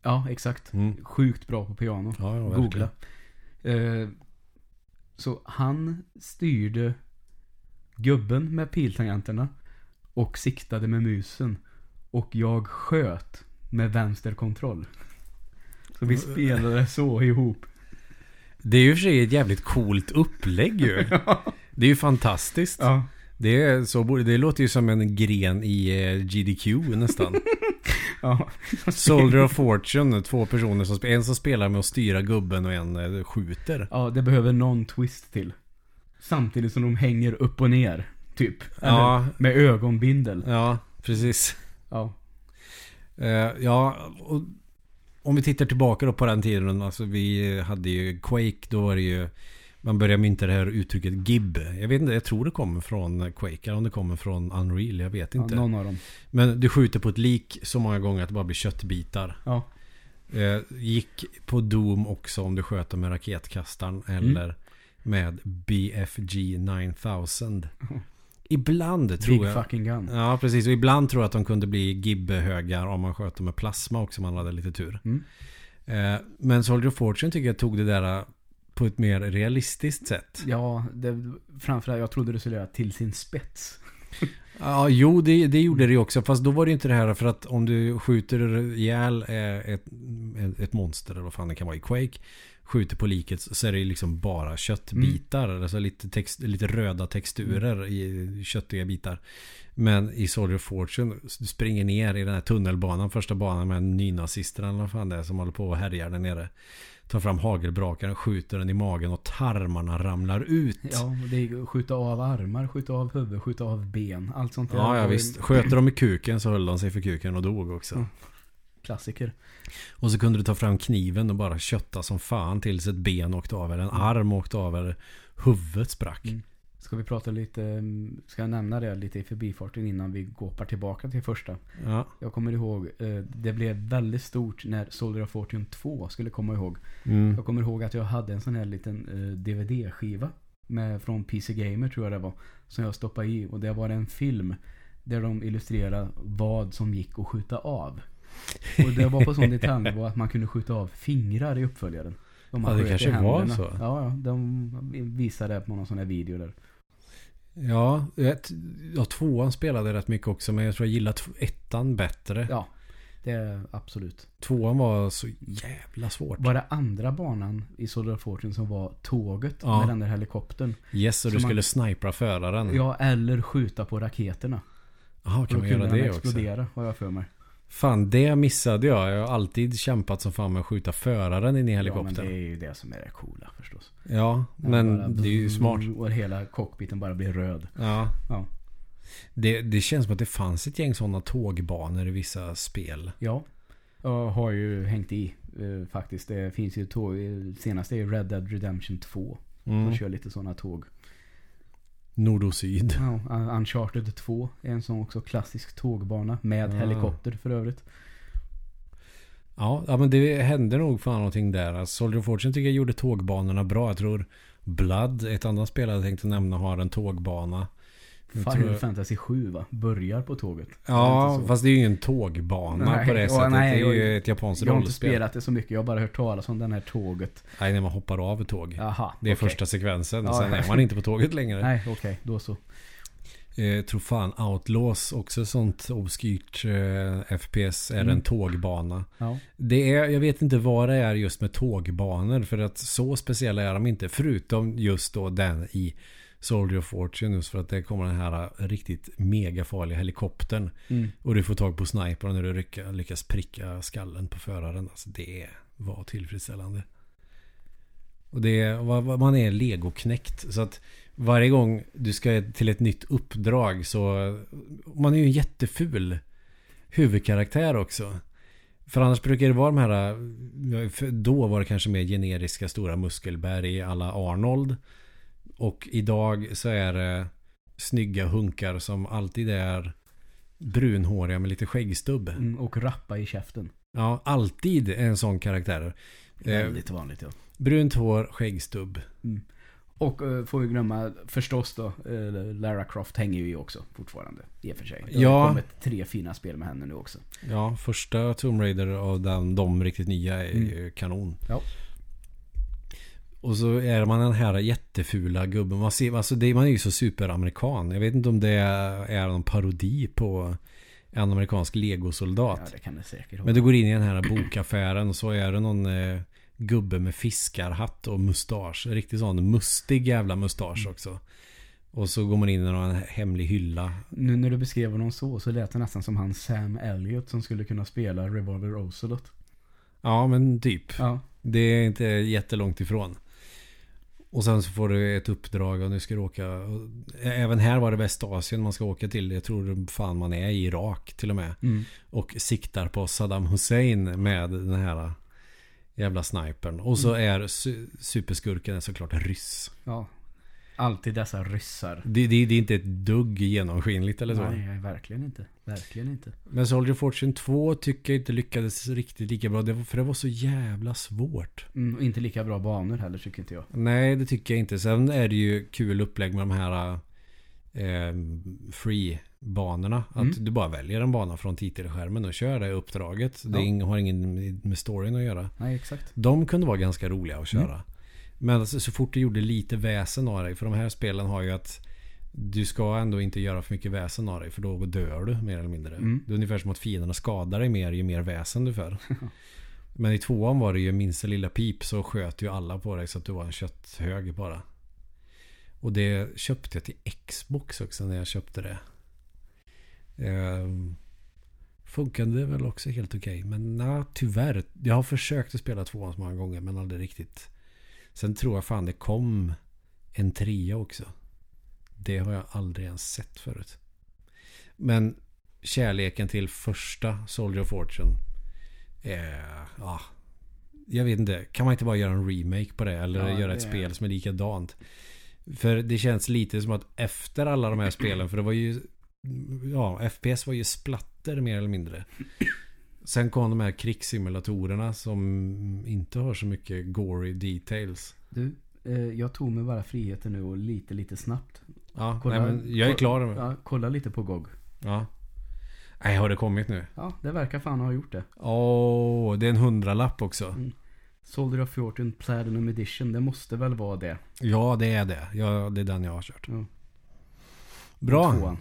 Ja, exakt. Mm. Sjukt bra på piano. Ja, ja, Googla. Eh, så han styrde gubben med piltangenterna och siktade med musen. Och jag sköt med vänsterkontroll. Så vi spelade så ihop. Det är ju för sig ett jävligt coolt upplägg ju. (laughs) Det är ju fantastiskt. Ja. Det, är så, det låter ju som en gren i eh, GDQ nästan. (laughs) ja. Soldier of Fortune, två personer som spelar. En som spelar med att styra gubben och en eh, skjuter. Ja, det behöver någon twist till. Samtidigt som de hänger upp och ner. Typ. Ja. Eller med ögonbindel. Ja, precis. Ja. Eh, ja, och om vi tittar tillbaka då på den tiden. Alltså vi hade ju Quake. Då var det ju... Man började mynta det här uttrycket GIB. Jag vet inte, jag tror det kommer från Quake. Eller om det kommer från Unreal. Jag vet ja, inte. någon av dem. Men du skjuter på ett lik så många gånger att det bara blir köttbitar. Ja. Eh, gick på Doom också om du sköt med raketkastaren eller med BFG 9000. Ibland tror Big jag... fucking gun. Ja, precis. Och ibland tror jag att de kunde bli gibbehögar om man sköt dem med plasma också om man hade lite tur. Mm. Eh, men Soldier of Fortune tycker jag tog det där eh, på ett mer realistiskt sätt. Ja, det, framförallt jag trodde det skulle göra till sin spets. (laughs) Ja, jo det, det gjorde det också. Fast då var det inte det här för att om du skjuter ihjäl eh, ett, ett, ett monster eller vad fan det kan vara i Quake. Skjuter på liket så är det liksom bara köttbitar. Alltså lite, text, lite röda texturer i köttiga bitar. Men i Soldier of Fortune, du springer ner i den här tunnelbanan, första banan med nynazisterna eller vad fan det är som håller på och härjar där nere. Tar fram hagelbrakaren, skjuter den i magen och tarmarna ramlar ut. Ja, det är skjuta av armar, skjuta av huvud, skjuta av ben. Allt sånt där. Ja, ja visst. Sköter de i kuken så höll de sig för kuken och dog också. Mm. Klassiker. Och så kunde du ta fram kniven och bara kötta som fan tills ett ben åkte av eller en arm åkte av eller huvudet sprack. Mm. Ska vi prata lite, mm, ska jag nämna det lite i förbifarten innan vi går tillbaka till första? Ja. Jag kommer ihåg, eh, det blev väldigt stort när Soldier of Fortune 2 skulle komma ihåg. Mm. Jag kommer ihåg att jag hade en sån här liten eh, DVD-skiva med, från PC Gamer tror jag det var. Som jag stoppade i och det var en film där de illustrerade vad som gick att skjuta av. Och det var på sån detaljnivå att man kunde skjuta av fingrar i uppföljaren. De man Ja, det kanske var så. Ja, ja, de visade det på någon sån här video där. Ja, ett, ja, tvåan spelade rätt mycket också men jag tror jag gillade ettan bättre. Ja, det är absolut. Tvåan var så jävla svårt. Var det andra banan i Soldier Fortune som var tåget Ja. med den där helikoptern? Yes, och Så du man- skulle snipra föraren. Ja, eller skjuta på raketerna. Jaha, Då kan man kunde göra den det också? explodera, har jag för mig. Fan, det missade jag. Jag har alltid kämpat som fan med att skjuta föraren in i Ja, men helikoptern. det är ju det som är det coola förstås. Ja, Bara men det är ju smart. (laughs) Och hela cockpiten bara blir röd. Ja. Ja. Det, det känns som att det fanns ett gäng sådana tågbanor i vissa spel. Ja. Jag har ju hängt i eh, faktiskt. Det finns ju tåg. eh, Senast är ju Red Dead Redemption 2. Mm. De kör lite sådana tåg. Nord och syd. Ja, Un- Uncharted 2 är en sån också klassisk tågbana. Med Ah. helikopter för övrigt. Ja, ja, men det hände nog fan någonting där. Alltså, Soldier of Fortune tycker jag gjorde tågbanorna bra. Jag tror Blood, ett annat spel jag tänkte nämna, har en tågbana. Final Fantasy 7 va? Börjar på tåget. Det Ja, så? fast det är ju ingen tågbana Nej, på det sättet. nej, det är ju jag- ett japanskt Jag har inte rollspel. spelat det så mycket. Jag har bara hört talas om den här tåget. Nej, när man hoppar av ett tåg. Jaha. Det är okej. första sekvensen. Ja, sen är man inte på tåget längre. Nej, okej. Då så. Eh, Jag tror fan Outlaws också sånt obskyrt eh, FPS är Mm. en tågbana. Ja. Det är, jag vet inte vad det är just med tågbanor för att så speciella är de inte. Förutom just då den i Soldier of Fortune just för att det kommer den här riktigt megafarliga helikoptern. Mm. Och du får tag på snipern när du lyckas pricka skallen på föraren. Alltså det var tillfredsställande. Och det man är legoknäckt. Så att varje gång du ska till ett nytt uppdrag så... Man är ju en jätteful huvudkaraktär också. För annars brukar det vara de här... Då var det kanske mer generiska stora muskelberg alla Arnold. Och idag så är det snygga hunkar som alltid är brunhåriga med lite skäggstubb. Mm, och rappa i käften. Ja, alltid en sån karaktär. Väldigt vanligt ja. Brunt hår, skäggstubb. Mm. Och uh, får vi glömma förstås då, uh, Lara Croft hänger ju i också fortfarande. I och för sig. Det har Ja. kommit tre fina spel med henne nu också. Ja, första Tomb Raider och den, de riktigt nya är ju kanon. Ja. Och så är man den här jättefula gubben. Man, ser, alltså det, man är ju så superamerikan. Jag vet inte om det är någon parodi på en amerikansk legosoldat. Ja, det kan det säkert vara. Men du går in i den här bokaffären och så är det någon eh, gubbe med fiskarhatt och mustasch. Riktigt sån mustig jävla mustasch också. Och så går man in i någon hemlig hylla. Nu när du beskrev honom så, så lät det nästan som han Sam Elliott som skulle kunna spela Revolver Ocelot. Ja, men typ. Ja. Det är inte jättelångt ifrån. Och sen så får du ett uppdrag och nu ska du åka. Även här var det Västasien man ska åka till. Jag tror fan man är i Irak till och med. Mm. Och siktar på Saddam Hussein med den här jävla snipern. Och så är su- superskurken är såklart ryss. Ja. Alltid dessa ryssar. Det, det, det är inte ett dugg genomskinligt eller så. Nej, verkligen inte. Verkligen inte. Men Soldier Fortune 2 tycker jag inte lyckades riktigt lika bra. Det var, för det var så jävla svårt. Mm, och inte lika bra banor heller tycker inte jag. Nej, det tycker jag inte. Sen är det ju kul upplägg med de här eh, free-banorna. Att Mm. du bara väljer en bana från titelskärmen och kör det uppdraget. Det Ja. ing- har ingen med storyn att göra. Nej, exakt. De kunde vara ganska roliga att köra. Mm. Men alltså, så fort du gjorde lite väsen av dig. För de här spelen har ju att du ska ändå inte göra för mycket väsen av dig. För då dör du mer eller mindre. Mm. Det är ungefär som att fienderna skadar dig mer ju mer väsen du för. (laughs) Men i tvåan var det ju minsta lilla pip så sköt ju alla på dig så att du var en kötthög bara. Och det köpte jag till Xbox också när jag köpte det. Ehm, funkade väl också helt okej. Men nej, tyvärr. Jag har försökt att spela tvåan så många gånger men aldrig riktigt. Sen tror jag fan det kom en trea också. Det har jag aldrig ens sett förut. Men kärleken till första Soldier of Fortune. Eh, ja, jag vet inte. Kan man inte bara göra en remake på det? Eller Ja, göra ett det- spel som är likadant? För det känns lite som att efter alla de här spelen. För det var ju... Ja, FPS var ju splatter mer eller mindre. Sen kom de här krigssimulatorerna som inte har så mycket gory details. Du, eh, jag tog mig bara friheten nu och lite, lite snabbt. Ja, Kolla- nej, men jag är klar. Ja. Ja, kolla lite på GOG. ja. Nej, har det kommit nu? Ja, det verkar fan ha gjort det. Åh, det är en hundralapp också. Soldier of Fortune Platinum Edition, det måste väl vara det. Ja, det är det. Ja, det är den jag har kört. Ja. Bra. Tvåan,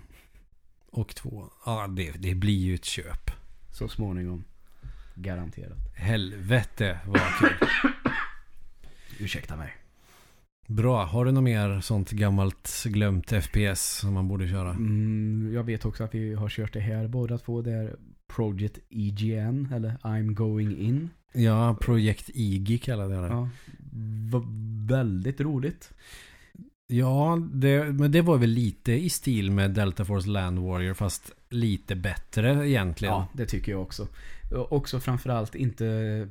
Och två. Ja, det, det blir ju ett köp. Så småningom. Garanterat. Helvete vad kul. (coughs) Ursäkta mig. Bra. Har du något mer sånt gammalt glömt FPS som man borde köra? Mm, jag vet också att vi har kört det här båda två. Det är Project EGN, eller I'm Going In. Ja, Projekt IG kallade jag det. Ja. Väldigt roligt. Ja, det, men det var väl lite i stil med Delta Force Land Warrior fast lite bättre egentligen. Ja, det tycker jag också. Också framförallt inte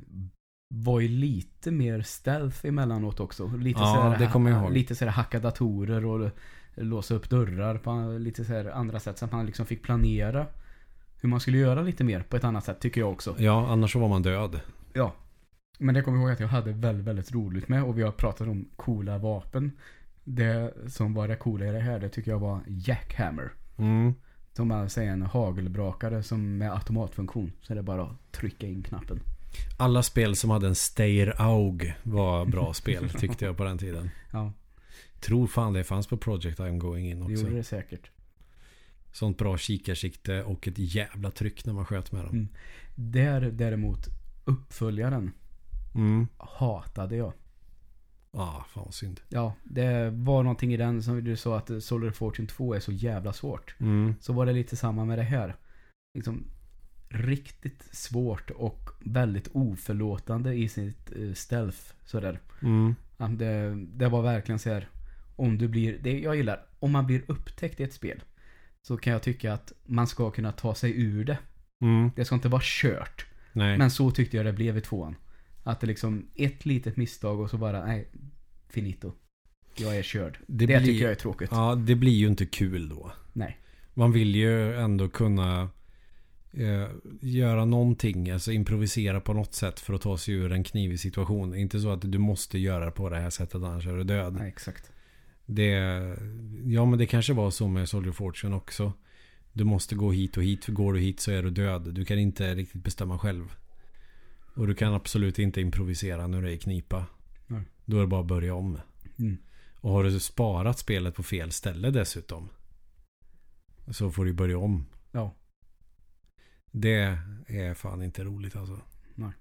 var ju lite mer stealth emellanåt också. Lite Ja, så här, det kommer jag ihåg. Lite så här hacka datorer och låsa upp dörrar på lite så här andra sätt. Så att man liksom fick planera hur man skulle göra lite mer på ett annat sätt tycker jag också. Ja, annars så var man död. Ja. Men det kommer jag ihåg att jag hade väldigt, väldigt roligt med. Och vi har pratat om coola vapen. Det som var det coola i det här, det tycker jag var Jackhammer. Mm. Som alltså är en hagelbrakare som med automatfunktion. Så det är bara att trycka in knappen. Alla spel som hade en Steyr AUG var bra (laughs) spel tyckte jag på den tiden. Ja, Tror fan det fanns på Project I'm going in det också. gjorde det säkert. Sånt bra kikarsikte och ett jävla tryck när man sköt med dem. Mm. Där däremot uppföljaren Mm. hatade jag. Ah, fan vad synd. Ja, det var någonting i den som du sa att Solar Fortune 2 är så jävla svårt. Mm. Så var det lite samma med det här. Liksom riktigt svårt och väldigt oförlåtande i sitt uh, stealth. Sådär. Mm. Det, det var verkligen så här. Om du blir, det jag gillar, om man blir upptäckt i ett spel. Så kan jag tycka att man ska kunna ta sig ur det. Mm. Det ska inte vara kört. Nej. Men så tyckte jag det blev i tvåan. Att det liksom, ett litet misstag och så bara, nej, finito. Jag är körd. Det, blir- tycker jag är tråkigt. Ja, det blir ju inte kul då. Nej. Man vill ju ändå kunna eh, göra någonting, alltså improvisera på något sätt för att ta sig ur en knivig situation. Inte så att du måste göra det på det här sättet annars är du död. Nej, exakt. Det, ja men det kanske var så med Soldier Fortune också. Du måste gå hit och hit, för går du hit så är du död. Du kan inte riktigt bestämma själv. Och du kan absolut inte improvisera när du är i knipa. Nej. Då är det bara att börja om. Mm. Och har du sparat spelet på fel ställe dessutom. Så får du börja om. Ja. Det är fan inte roligt alltså. Nej.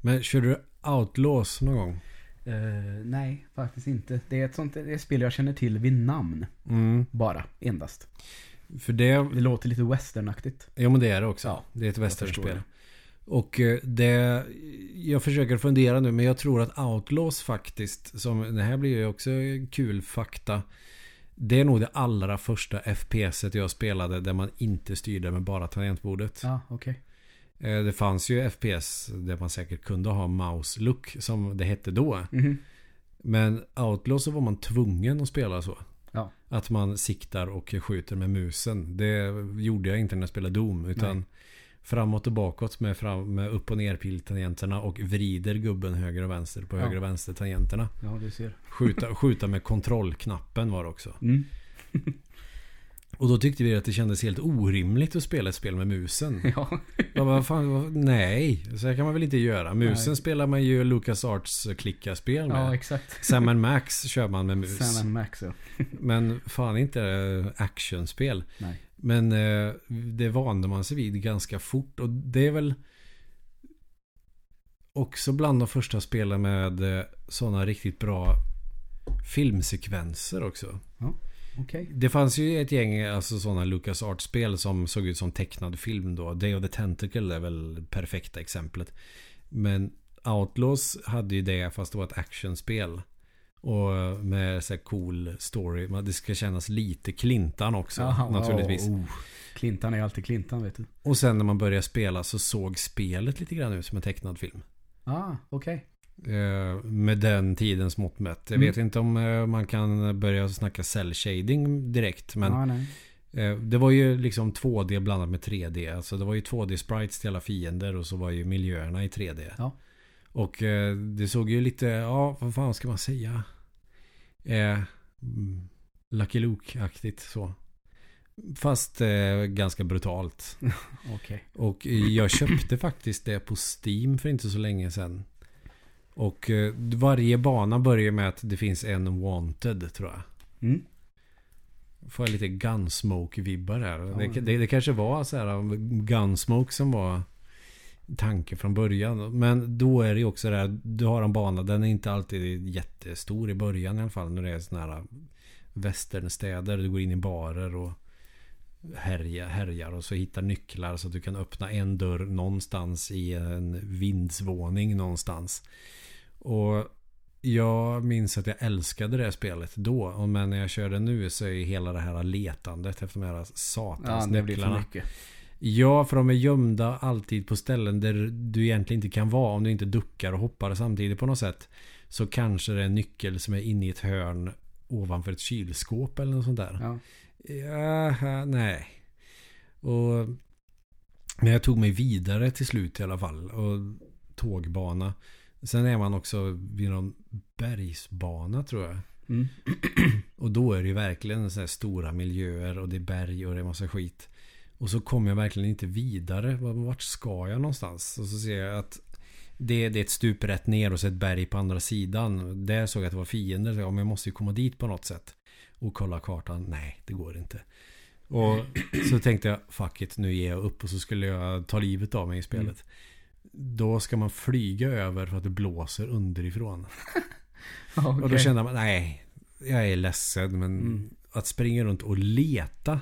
Men kör du Outlaws någon gång? Eh, nej, faktiskt inte. Det är ett sånt det är ett spel jag känner till vid namn. Mm. Bara, endast. För det, Det låter lite westernaktigt. ja men det är det också. Ja, det är ett westernspel. Och eh, det, jag försöker fundera nu men jag tror att Outlaws faktiskt, som det här blir ju också kul fakta. Det är nog det allra första FPSet jag spelade där man inte styrde med bara tangentbordet. Ja, okej. Eh, Det fanns ju FPS där man säkert kunde ha mouse-look som det hette då. Mhm. Men Outlaw så var man tvungen att spela så. Ja. Att man siktar och skjuter med musen. Det gjorde jag inte när jag spelade Doom. Utan Nej. Framåt och bakåt med, fram, med upp och ner piltangenterna och vrider gubben höger och vänster på Ja. höger och vänster tangenterna. Ja, du ser. Skjuta, skjuta med kontrollknappen var det också. Mm. Och då tyckte vi att det kändes helt orimligt att spela ett spel med musen. (laughs) Ja. Ja, vad fan, vad, nej, så här kan man väl inte göra. Musen Nej. spelar man ju Lucas Arts klickarspel med. ja, exakt. (laughs) Sam Max kör man med mus. Sam Max, ja. (laughs) Men fan inte eh, actionspel. Nej. Men eh, det vande man sig vid ganska fort. Och det är väl också bland de första spelen med eh, sådana riktigt bra filmsekvenser också. Okej. Det fanns ju ett gäng alltså sådana Lucas spel som såg ut som tecknad film då. Day of the Tentacle är väl perfekta exemplet. Men Outlaws hade ju det fast det var ett actionspel. Och med så cool story. Det ska kännas lite Clintan också Jaha, naturligtvis. ja, oh. Clintan är alltid Clintan, vet du. Och sen när man började spela så såg spelet lite grann ut som en tecknad film. Ah, okej. Eh, med den tidens mått mätt. Jag Mm. vet inte om eh, man kan börja snacka cell shading direkt. Men nej. Eh, Det var ju liksom 2D blandat med 3D. Alltså det var ju 2D sprites till alla fiender och så var ju miljöerna i 3D. Ja. Och eh, det såg ju lite, ja vad fan ska man säga? Eh, Lucky Luke-aktigt så. Fast eh, ganska brutalt. (laughs) Okej. Och eh, jag köpte faktiskt det på Steam för inte så länge sedan. Och eh, varje bana börjar med att det finns en wanted tror jag. Mm. Får jag lite Gunsmoke-vibbar här. Ja. det, det, det kanske var så här Gunsmoke som var tanke från början. Men då är det ju också det här. Du har en bana. Den är inte alltid jättestor i början i alla fall. När det är sådana här västernstäder. Du går in i barer och härjar, härjar och så hittar nycklar så att du kan öppna en dörr någonstans i en vindsvåning någonstans. Och jag minns att jag älskade det spelet då. Men när jag kör det nu så är hela det här letandet efter de här satans Ja, det blir för mycket. Ja, för de är gömda alltid på ställen där du egentligen inte kan vara. Om du inte duckar och hoppar samtidigt på något sätt. Så kanske det är en nyckel som är inne i ett hörn ovanför ett kylskåp eller något sånt där. Ja. Ja, nej. Och men jag tog mig vidare till slut i alla fall. Och tågbana. Sen är man också vid någon bergsbana tror jag. Mm. (clears throat) Och då är det ju verkligen så här stora miljöer och det är berg och det är massa skit. Och så kommer jag verkligen inte vidare. Vart ska jag någonstans? Och så ser jag att det, det är ett stup rätt ner och så ett berg på andra sidan. Där såg jag att det var fiender. Så jag, men jag måste ju komma dit på något sätt. Och kolla kartan. Nej, det går inte. Och (clears throat) så tänkte jag, fuck it, nu ger jag upp. Och så skulle jag ta livet av mig i spelet. Då ska man flyga över för att det blåser underifrån. (laughs) Ja, Och då kände man, nej, jag är ledsen men Mm. att springa runt och leta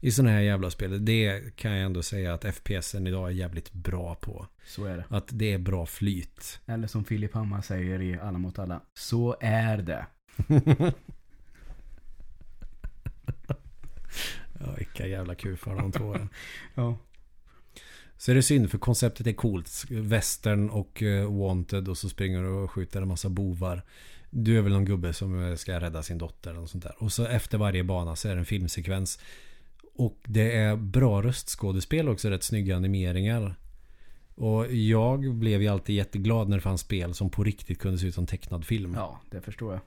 i sådana här jävla spel, det kan jag ändå säga att FPSen idag är jävligt bra på. Så är det. Att det är bra flyt. Eller som Filip Hammar säger i Alla mot alla. Så är det. (laughs) ja, vilka jävla kufar de två är. (laughs) Ja. Så är det synd för konceptet är coolt. Western och eh, Wanted och så springer du och skjuter en massa bovar. Du är väl någon gubbe som eh, ska rädda sin dotter något sånt där. Och så efter varje bana så är det en filmsekvens. Och det är bra röstskådespel också, rätt snygga animeringar. Och jag blev ju alltid jätteglad när det fanns spel som på riktigt kunde se ut som tecknad film. ja, det förstår jag.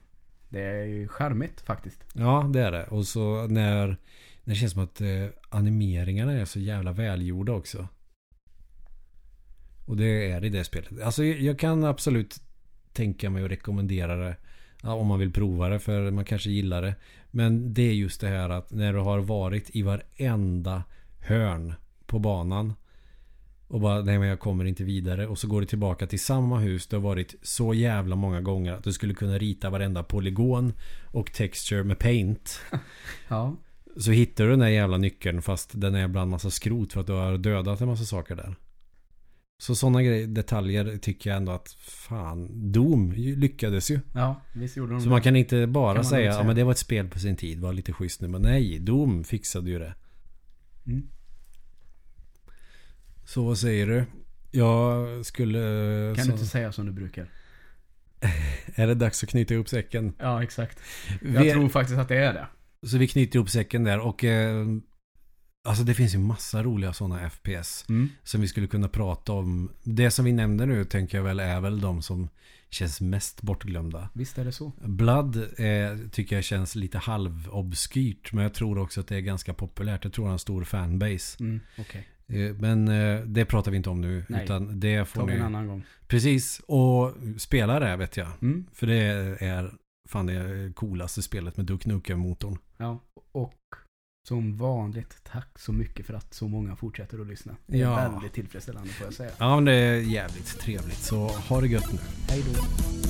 Det är ju charmigt faktiskt. Ja, det är det. Och så när, när det känns som att eh, animeringarna är så jävla välgjorda också. Och det är i det spelet. Alltså jag kan absolut tänka mig att rekommendera det. Om man vill prova det för man kanske gillar det. Men det är just det här att när du har varit i varenda hörn på banan. Och bara, nej men jag kommer inte vidare. Och så går du tillbaka till samma hus du har varit så jävla många gånger. Att du skulle kunna rita varenda polygon och texture med paint. (laughs) Ja. Så hittar du den där jävla nyckeln fast den är bland massa skrot för att du har dödat en massa saker där. Så sådana grejer, detaljer tycker jag ändå att fan, Doom lyckades ju. Ja, visst gjorde de Så det. man kan inte bara Kan säga lugnt ja men det var ett spel på sin tid, var lite schysst nu. Men nej, Doom fixade ju det. Mm. Så vad säger du? Jag skulle... Kan så, du inte säga som du brukar? (laughs) Är det dags att knyta ihop säcken? Ja, exakt. Jag Vi, tror faktiskt att det är det. Så vi knyter ihop säcken där och... Eh, alltså det finns ju massa roliga sådana FPS. Mm. som vi skulle kunna prata om. Det som vi nämnde nu tänker jag väl är väl de som känns mest bortglömda. Visst är det så. Blood eh, tycker jag känns lite halvobskyrt men jag tror också att det är ganska populärt. Jag tror han har en stor fanbase. Mm. Okej. Eh, men eh, det pratar vi inte om nu Nej. utan det Tar får vi en annan gång. Precis, och spela det vet jag. Mm. För det är fan det coolaste spelet med Duke Nukem-motorn. Ja. Och som vanligt, tack så mycket för att så många fortsätter att lyssna. Det är Ja. väldigt tillfredsställande får jag säga. Ja men det är jävligt trevligt så ha det gött nu. Hej då.